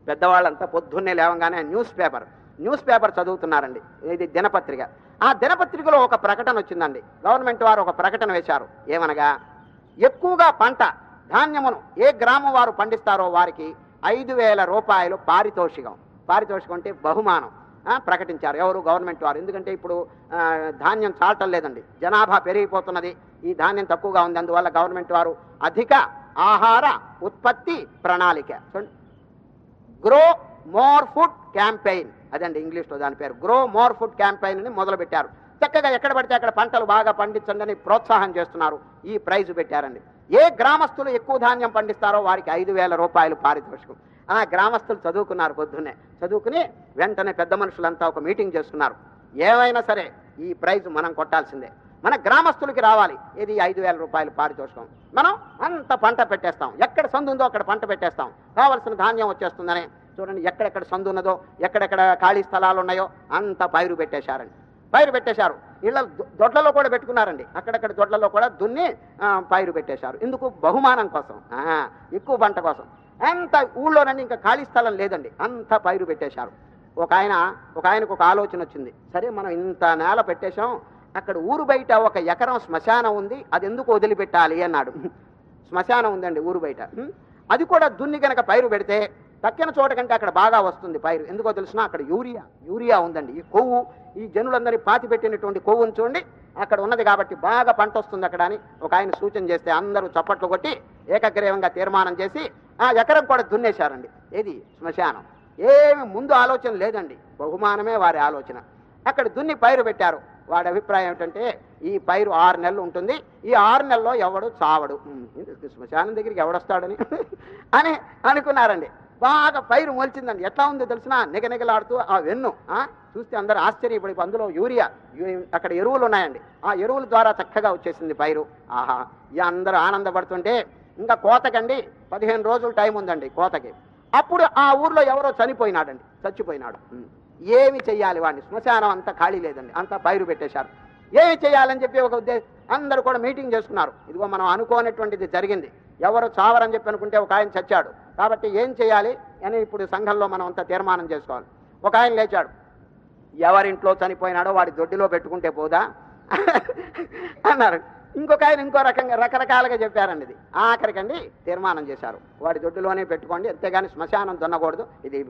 పెద్దవాళ్ళంతా పొద్దున్నే లేవగానే న్యూస్ పేపర్ న్యూస్ పేపర్ చదువుతున్నారండి. ఇది దినపత్రిక. ఆ దినపత్రికలో ఒక ప్రకటన వచ్చిందండి. గవర్నమెంట్ వారు ఒక ప్రకటన వేశారు. ఏమనగా ఎక్కువగా పంట ధాన్యమును ఏ గ్రామం వారు పండిస్తారో వారికి ఐదు వేల రూపాయలు పారితోషికం. పారితోషికం అంటే బహుమానం ప్రకటించారు. ఎవరు? గవర్నమెంట్ వారు. ఎందుకంటే ఇప్పుడు ధాన్యం చాలటం లేదండి. జనాభా పెరిగిపోతున్నది. ఈ ధాన్యం తక్కువగా ఉంది. అందువల్ల గవర్నమెంట్ వారు అధిక ఆహార ఉత్పత్తి ప్రణాళిక. చూడండి గ్రో మోర్ ఫుడ్ క్యాంపెయిన్ అదండి ఇంగ్లీష్లో దాని పేరు. గ్రో మోర్ ఫుడ్ క్యాంపెయిన్ అని మొదలుపెట్టారు. చక్కగా ఎక్కడ పడితే అక్కడ పంటలు బాగా పండించండి అని ప్రోత్సాహం చేస్తున్నారు. ఈ ప్రైజ్ పెట్టారండి. ఏ గ్రామస్తులు ఎక్కువ ధాన్యం పండిస్తారో వారికి ఐదు వేల రూపాయలు పారితోషికం. ఆ గ్రామస్తులు చదువుకున్నారు పొద్దున్నే. చదువుకుని వెంటనే పెద్ద మనుషులంతా ఒక మీటింగ్ చేసుకున్నారు. ఏమైనా సరే ఈ ప్రైజ్ మనం కొట్టాల్సిందే. మన గ్రామస్తులకి రావాలి. ఇది ఐదు వేల రూపాయలు పారితోషికం. మనం అంత పంట పెట్టేస్తాం. ఎక్కడ సందు ఉందో అక్కడ పంట పెట్టేస్తాం. కావలసిన ధాన్యం వచ్చేస్తుందని. చూడండి ఎక్కడెక్కడ సందు ఉన్నదో ఎక్కడెక్కడ ఖాళీ స్థలాలు ఉన్నాయో అంత పైరు పెట్టేశారండి. పైరు పెట్టేశారు. ఇళ్ళ దొ- దొడ్లలో కూడా పెట్టుకున్నారండి. అక్కడక్కడ దొడ్లలో కూడా దున్ని పైరు పెట్టేశారు. ఎందుకు బహుమానం కోసం. ఎక్కువ పంట కోసం. అంత ఊళ్ళోనండి ఇంకా ఖాళీ స్థలం లేదండి. అంత పైరు పెట్టేశారు. ఒక ఆయన ఒక ఆయనకు ఒక ఆలోచన వచ్చింది. సరే మనం ఇంత నేల పెట్టేశాం అక్కడ ఊరు బయట ఒక ఎకరం శ్మశానం ఉంది అది ఎందుకు వదిలిపెట్టాలి అన్నాడు. శ్మశానం ఉందండి ఊరు బయట. అది కూడా దున్ని కనుక పైరు పెడితే తక్కిన చోట కంటే అక్కడ బాగా వస్తుంది పైరు. ఎందుకో తెలిసిన అక్కడ యూరియా యూరియా ఉందండి. ఈ కొవ్వు ఈ జనులందరినీ పాతి పెట్టినటువంటి కొవ్వును చూడండి అక్కడ ఉన్నది కాబట్టి బాగా పంట వస్తుంది అక్కడ అని ఒక ఆయన సూచన చేస్తే అందరూ చప్పట్లు కొట్టి ఏకగ్రీవంగా తీర్మానం చేసి ఆ ఎకరం కూడా దున్నేశారండి. ఏది? శ్మశానం. ఏమి ముందు ఆలోచన లేదండి. బహుమానమే వారి ఆలోచన. అక్కడ దున్ని పైరు పెట్టారు. వాడి అభిప్రాయం ఏంటంటే ఈ పైరు ఆరు నెలలు ఉంటుంది. ఈ ఆరు నెలల్లో ఎవడు చావడు. శ్మశానం దగ్గరికి ఎవడొస్తాడని? [LAUGHS] అని అనుకున్నారండి. బాగా పైరు మొలిచిందండి. ఎట్లా ఉందో తెలిసిన నిగనిగలాడుతూ ఆ వెన్ను ఆ, చూస్తే అందరూ ఆశ్చర్యపడి అందులో యూరియా అక్కడ ఎరువులు ఉన్నాయండి. ఆ ఎరువుల ద్వారా చక్కగా వచ్చేసింది పైరు. ఆహా ఇక అందరూ ఆనందపడుతుంటే ఇంకా కోతకండి. పదిహేను రోజులు టైం ఉందండి కోతకి. అప్పుడు ఆ ఊర్లో ఎవరో చనిపోయినాడండి చచ్చిపోయినాడు. ఏమి చెయ్యాలి వాడిని? శ్మశానం అంతా ఖాళీ లేదండి అంతా పైరు పెట్టేశారు. ఏమి చేయాలని చెప్పి ఒక ఉద్దేశం అందరూ కూడా మీటింగ్ చేసుకున్నారు. ఇదిగో మనం అనుకోనటువంటిది జరిగింది. ఎవరు చావరని చెప్పి అనుకుంటే ఒక ఆయన చచ్చాడు. కాబట్టి ఏం చేయాలి అని ఇప్పుడు సంఘంలో మనం అంత తీర్మానం చేసుకోవాలి. ఒక ఆయన లేచాడు. ఎవరింట్లో చనిపోయినాడో వాడి దొడ్డిలో పెట్టుకుంటే పోదా? అన్నారు. ఇంకొక ఆయన ఇంకో రకంగా రకరకాలుగా చెప్పారండి ఇది. ఆఖరికండి తీర్మానం చేశారు. వాడి దొడ్డులోనే పెట్టుకోండి అంతేగాని శ్మశానం దున్నకూడదు ఇది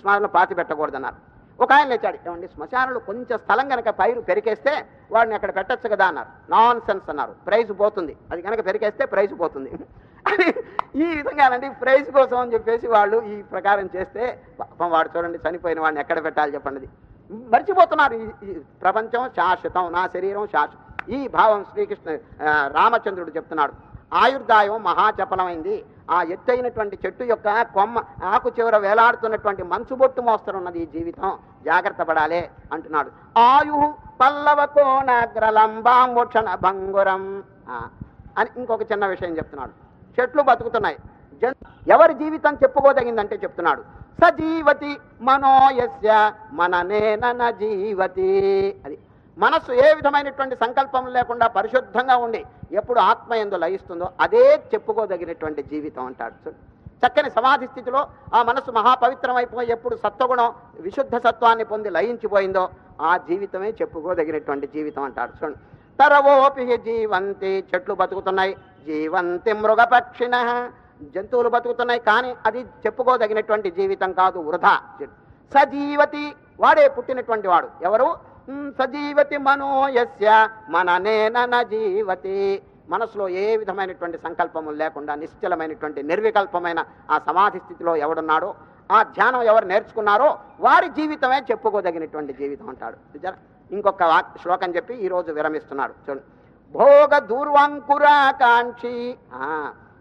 శ్మశానం పాతి పెట్టకూడదు అన్నారు ఒక ఆయన లేచాడు. ఏమండి శ్మశానంలో కొంచెం స్థలం కనుక పైరు పెరికేస్తే వాడిని అక్కడ పెట్టచ్చు కదా అన్నారు. నాన్ సెన్స్ అన్నారు. ప్రైజ్ పోతుంది. అది కనుక పెరికేస్తే ప్రైజ్ పోతుంది. అని ఈ విధంగానండి ప్రైజ్ కోసం అని చెప్పేసి వాళ్ళు ఈ ప్రకారం చేస్తే పాపం వాడు చూడండి చనిపోయిన వాడిని ఎక్కడ పెట్టాలి చెప్పండి. మర్చిపోతున్నారు ఈ ప్రపంచం. శాశ్వతం నా శరీరం శాశ్వతం ఈ భావం శ్రీకృష్ణ రామచంద్రుడు చెప్తున్నాడు. ఆయుర్దాయం మహాచపలమైంది. ఆ ఎత్తైనటువంటి చెట్టు యొక్క కొమ్మ ఆకు చివర వేలాడుతున్నటువంటి మంచు బొట్టు మోస్తరున్నది ఈ జీవితం. జాగ్రత్త పడాలే అంటున్నాడు. ఆయు పల్లవ కోణగ్రలంబాంబోక్షణ భంగురం. అని ఇంకొక చిన్న విషయం చెప్తున్నాడు. చెట్లు బతుకుతున్నాయి. జన్ ఎవరి జీవితం చెప్పుకోదగిందంటే చెప్తున్నాడు. సజీవతి మనోయస్య మననేన జీవతి. అది మనస్సు ఏ విధమైనటువంటి సంకల్పం లేకుండా పరిశుద్ధంగా ఉండి ఎప్పుడు ఆత్మ ఎందు లయిస్తుందో అదే చెప్పుకోదగినటువంటి జీవితం అంటాడు చూడు. చక్కని సమాధి స్థితిలో ఆ మనసు మహాపవిత్రం అయిపోయి ఎప్పుడు సత్వగుణం విశుద్ధ సత్వాన్ని పొంది లయించిపోయిందో ఆ జీవితమే చెప్పుకోదగినటువంటి జీవితం అంటాడు చూడండి తరవోపి జీవంతి చెట్లు బతుకుతున్నాయి జీవంతి మృగపక్షిణ జంతువులు బతుకుతున్నాయి కానీ అది చెప్పుకోదగినటువంటి జీవితం కాదు వృధా. సజీవతి వాడే పుట్టినటువంటి వాడు ఎవరు? సజీవతి మనోయస్య మననేన జీవతి. మనసులో ఏ విధమైనటువంటి సంకల్పము లేకుండా నిశ్చలమైనటువంటి నిర్వికల్పమైన ఆ సమాధి స్థితిలో ఎవడున్నాడో ఆ ధ్యానం ఎవరు నేర్చుకున్నారో వారి జీవితమే చెప్పుకోదగినటువంటి జీవితం అంటాడు. ఇంకొక వాక్ శ్లోకం చెప్పి ఈరోజు విరమిస్తున్నాడు. చూడండి. భోగ దూర్వాంకురాకాంక్షి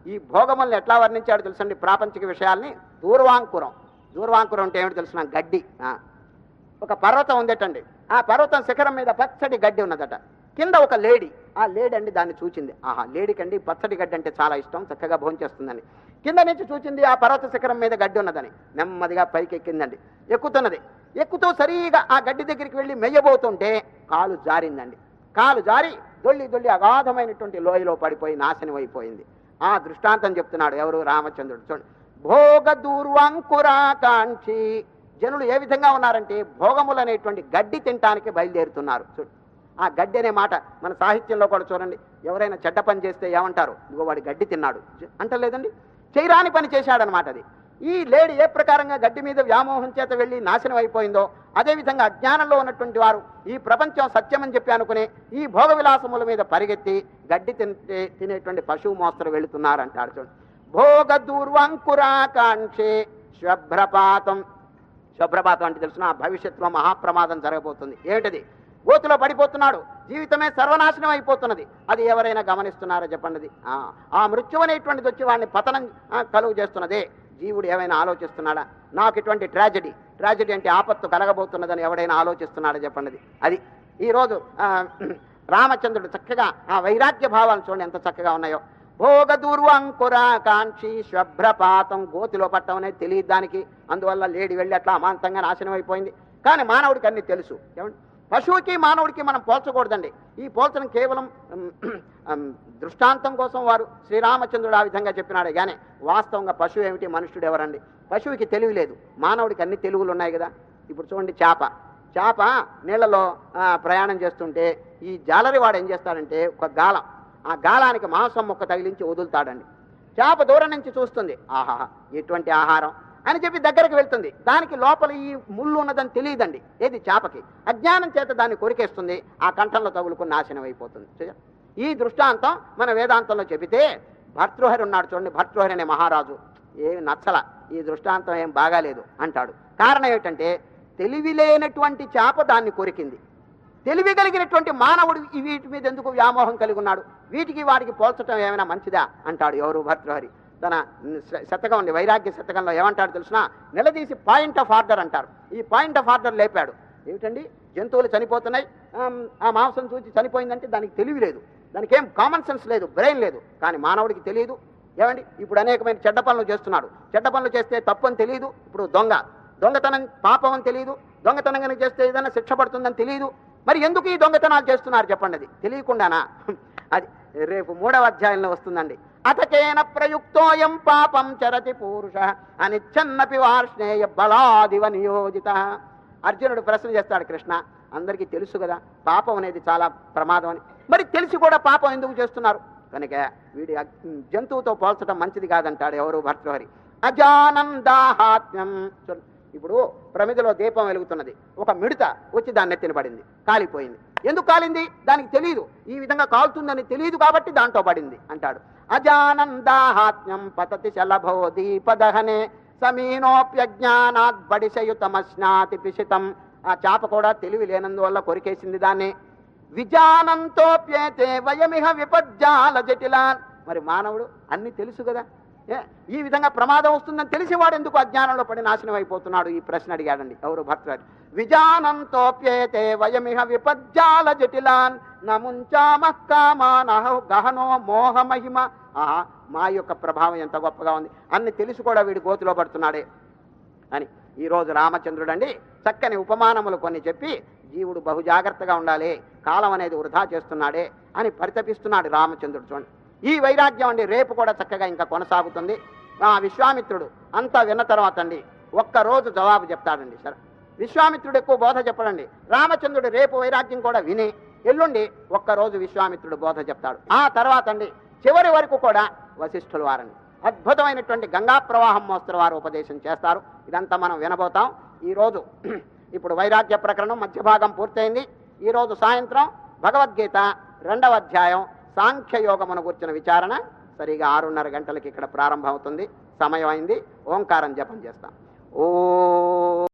ఈ భోగములను ఎట్లా వర్ణించాడు తెలుసండి? ప్రాపంచిక విషయాల్ని. దూర్వాంకురం. దూర్వాంకురం అంటే ఏమిటి తెలుసిన? గడ్డి. ఒక పర్వతం ఉందటండి. ఆ పర్వతం శిఖరం మీద పచ్చడి గడ్డి ఉన్నదట. కింద ఒక లేడీ. ఆ లేడీ అండి దాన్ని చూచింది. ఆహా లేడీకండి పచ్చడి గడ్డి అంటే చాలా ఇష్టం చక్కగా భోంచేస్తుందని కింద నుంచి చూచింది ఆ పర్వత శిఖరం మీద గడ్డి ఉన్నదని. నెమ్మదిగా పైకి ఎక్కిందండి ఎక్కుతున్నది. ఎక్కుతూ సరిగా ఆ గడ్డి దగ్గరికి వెళ్ళి మెయ్యబోతుంటే కాలు జారిందండి. కాలు జారి దొల్లి దొల్లి అగాధమైనటువంటి లోయలో పడిపోయి నాశనం అయిపోయింది. ఆ దృష్టాంతం చెప్తున్నాడు ఎవరు? రామచంద్రుడు. చూడండి. భోగ దూర్వాంకురాకాంక్షి జనులు ఏ విధంగా ఉన్నారంటే భోగములు అనేటువంటి గడ్డి తినటానికి బయలుదేరుతున్నారు. ఆ గడ్డి అనే మాట మన సాహిత్యంలో కూడా చూడండి. ఎవరైనా చెడ్డ పని చేస్తే ఏమంటారు? ఇదిగో వాడి గడ్డి తిన్నాడు. అంటలేదండి? చేయరాని పని చేశాడనమాట అది. ఈ లేడి ఏ ప్రకారంగా గడ్డి మీద వ్యామోహం చేత వెళ్ళి నాశనం అయిపోయిందో అదేవిధంగా అజ్ఞానంలో ఉన్నటువంటి వారు ఈ ప్రపంచం సత్యమని చెప్పి అనుకునే ఈ భోగ విలాసముల మీద పరిగెత్తి గడ్డి తింటే తినేటువంటి పశువు మోస్తరు వెళుతున్నారంటాడు చూడండి భోగ దూర్వంకురాకాంక్షే శుభ్రపాతం శుభ్రపాతం అంటే తెలుసిన భవిష్యత్తులో మహాప్రమాదం జరగబోతుంది. ఏంటది? గోతులో పడిపోతున్నాడు. జీవితమే సర్వనాశనం అయిపోతున్నది. అది ఎవరైనా గమనిస్తున్నారో చెప్పండి. ఆ, మృత్యు అనేటువంటిది వచ్చి వాడిని పతనం కలుగు చేస్తున్నదే. జీవుడు ఏమైనా ఆలోచిస్తున్నాడా? నాకు ఇటువంటి ట్రాజడీ. ట్రాజడీ అంటే ఆపత్తు కలగబోతున్నదని ఎవడైనా ఆలోచిస్తున్నాడా చెప్పండి. అది ఈరోజు రామచంద్రుడు చక్కగా ఆ వైరాగ్య భావాలు చూడండి ఎంత చక్కగా ఉన్నాయో. భోగ దూర్వంకురాకాంక్షి శుభ్రపాతం గోతిలో పట్టం అనేది తెలియదు దానికి. అందువల్ల లేడి వెళ్ళి అట్లా అమాంతంగా నాశనం అయిపోయింది. కానీ మానవుడికి అన్ని తెలుసు. ఏమండి? పశువుకి మానవుడికి మనం పోల్చకూడదండి. ఈ పోల్చడం కేవలం దృష్టాంతం కోసం వారు శ్రీరామచంద్రుడు ఆ విధంగా చెప్పినాడే. కానీ వాస్తవంగా పశువు ఏమిటి? మనుష్యుడు ఎవరండి? పశువుకి తెలివి లేదు. మానవుడికి అన్ని తెలుగులు ఉన్నాయి కదా. ఇప్పుడు చూడండి చేప. చేప నీళ్ళలో ప్రయాణం చేస్తుంటే ఈ జాలరి వాడు ఏం చేస్తాడంటే ఒక గాలం ఆ గాలానికి మాంసం మొక్క తగిలించి వదులుతాడండి. చేప దూరం నుంచి చూస్తుంది. ఆహా ఎటువంటి ఆహారం? అని చెప్పి దగ్గరికి వెళ్తుంది. దానికి లోపల ఈ ముళ్ళు ఉన్నదని తెలియదండి. ఏది చేపకి? అజ్ఞానం చేత దాన్ని కొరికేస్తుంది. ఆ కంఠంలో తగులుకుని నాశనం అయిపోతుంది. ఈ దృష్టాంతం మన వేదాంతంలో చెబితే భర్తృహరి ఉన్నాడు చూడండి. భర్తృహరి అనే మహారాజు. ఏమి నచ్చల. ఈ దృష్టాంతం ఏం బాగాలేదు అంటాడు. కారణం ఏమిటంటే తెలివి లేనటువంటి చేప దాన్ని కొరికింది. తెలివి కలిగినటువంటి మానవుడు వీటి మీద ఎందుకు వ్యామోహం కలిగి ఉన్నాడు? వీటికి వాడికి పోల్చడం ఏమైనా మంచిదా? అంటాడు ఎవరు భర్తృహరి. తన శతకం ఉంది వైరాగ్య శతకంలో ఏమంటాడు తెలిసిన? నిలదీసి పాయింట్ ఆఫ్ ఆర్డర్ అంటారు. ఈ పాయింట్ ఆఫ్ ఆర్డర్ లేపాడు. ఏమిటండి? జంతువులు చనిపోతున్నాయి. ఆ మాంసం చూసి చనిపోయిందంటే దానికి తెలివి లేదు. దానికి ఏం కామన్ సెన్స్ లేదు బ్రెయిన్ లేదు. కానీ మానవుడికి తెలియదు. ఏమండి? ఇప్పుడు అనేకమైన చెడ్డ పనులు చేస్తున్నాడు. చెడ్డ పనులు చేస్తే తప్పు అని తెలియదు. ఇప్పుడు దొంగ. దొంగతనం పాపం అని తెలియదు. దొంగతనం కనుక చేస్తే ఏదైనా శిక్ష పడుతుందని తెలియదు. మరి ఎందుకు ఈ దొంగతనాలు చేస్తున్నారు చెప్పండి అది? తెలియకుండానా? అది రేపు మూడవ అధ్యాయంలో వస్తుందండి. అతకేన ప్రయుక్తోయం పాపం చరతి పూరుష అని చిన్నపి వార్ష్ణేయ బలాదివ నియోజిత. అర్జునుడు ప్రశ్న చేస్తాడు కృష్ణ అందరికీ తెలుసు కదా పాపం అనేది చాలా ప్రమాదం అని. మరి తెలిసి కూడా పాపం ఎందుకు చేస్తున్నారు? కనుక వీడి జంతువుతో పోల్చడం మంచిది కాదంటాడు ఎవరు భర్తృహరి. అజానందాహాత్మ్యం. చూడు, ఇప్పుడు ప్రమిదలో దీపం వెలుగుతున్నది. ఒక మిడత వచ్చి దాన్ని నెత్తినబడింది కాలిపోయింది. ఎందుకు కాలింది? దానికి తెలియదు ఈ విధంగా కాలుతుందని తెలియదు కాబట్టి దాంట్లో పడింది అంటాడు. అజానందాహాత్మ్యం పతతి శలభో దీపదహనే సమీనోప్యజ్ఞానాత్ బడిశయుతమశ్నాతి ఆ చేప కూడా తెలివి లేనందువల్ల కొరికేసింది దాన్ని. విజానంతోప్యేతే వయమిహ విపజ్జాల జటిలాన్. మరి మానవుడు అన్ని తెలుసు కదా. ఈ విధంగా ప్రమాదం వస్తుందని తెలిసి వాడు ఎందుకు అజ్ఞానంలో పడి నాశనం అయిపోతున్నాడు? ఈ ప్రశ్న అడిగాడండి. ఎవరు? భర్త విజానంతోప్యేతే వయమిహ విపజ్జాల జటిలాన్ నముంచామః గహనో మోహ మహిమ ఆహా మా యొక్క ప్రభావం ఎంత గొప్పగా ఉంది. అన్ని తెలిసి కూడా వీడు గోతిలో పడుతున్నాడే అని. ఈరోజు రామచంద్రుడండి చక్కని ఉపమానములు కొన్ని చెప్పి జీవుడు బహు జాగ్రత్తగా ఉండాలి కాలం అనేది వృధా చేస్తున్నాడే అని పరితపిస్తున్నాడు రామచంద్రుడు చూడండి. ఈ వైరాగ్యం అండి రేపు కూడా చక్కగా ఇంకా కొనసాగుతుంది. ఆ విశ్వామిత్రుడు అంతా విన్న తర్వాత అండి ఒక్కరోజు జవాబు చెప్తాడండి సరే. విశ్వామిత్రుడు ఎక్కువ బోధ చెప్పడండి. రామచంద్రుడు రేపు వైరాగ్యం కూడా విని ఎల్లుండి ఒక్కరోజు విశ్వామిత్రుడు బోధ చెప్తాడు. ఆ తర్వాత అండి చివరి వరకు కూడా వశిష్ఠులు వారండి. అద్భుతమైనటువంటి గంగా ప్రవాహం మోస్తరు వారు ఉపదేశం చేస్తారు. ఇదంతా మనం వినబోతాం. ఈరోజు [CLEARS THROAT] ఇప్పుడు వైరాగ్య ప్రకరణం మధ్య భాగం పూర్తయింది. ఈరోజు సాయంత్రం భగవద్గీత రెండవ అధ్యాయం సాంఖ్యయోగమును గుర్చిన విచారణ సరిగా ఆరున్నర గంటలకి ఇక్కడ ప్రారంభమవుతుంది. సమయం అయింది ఓంకారం జపం చేస్తాం. ఓ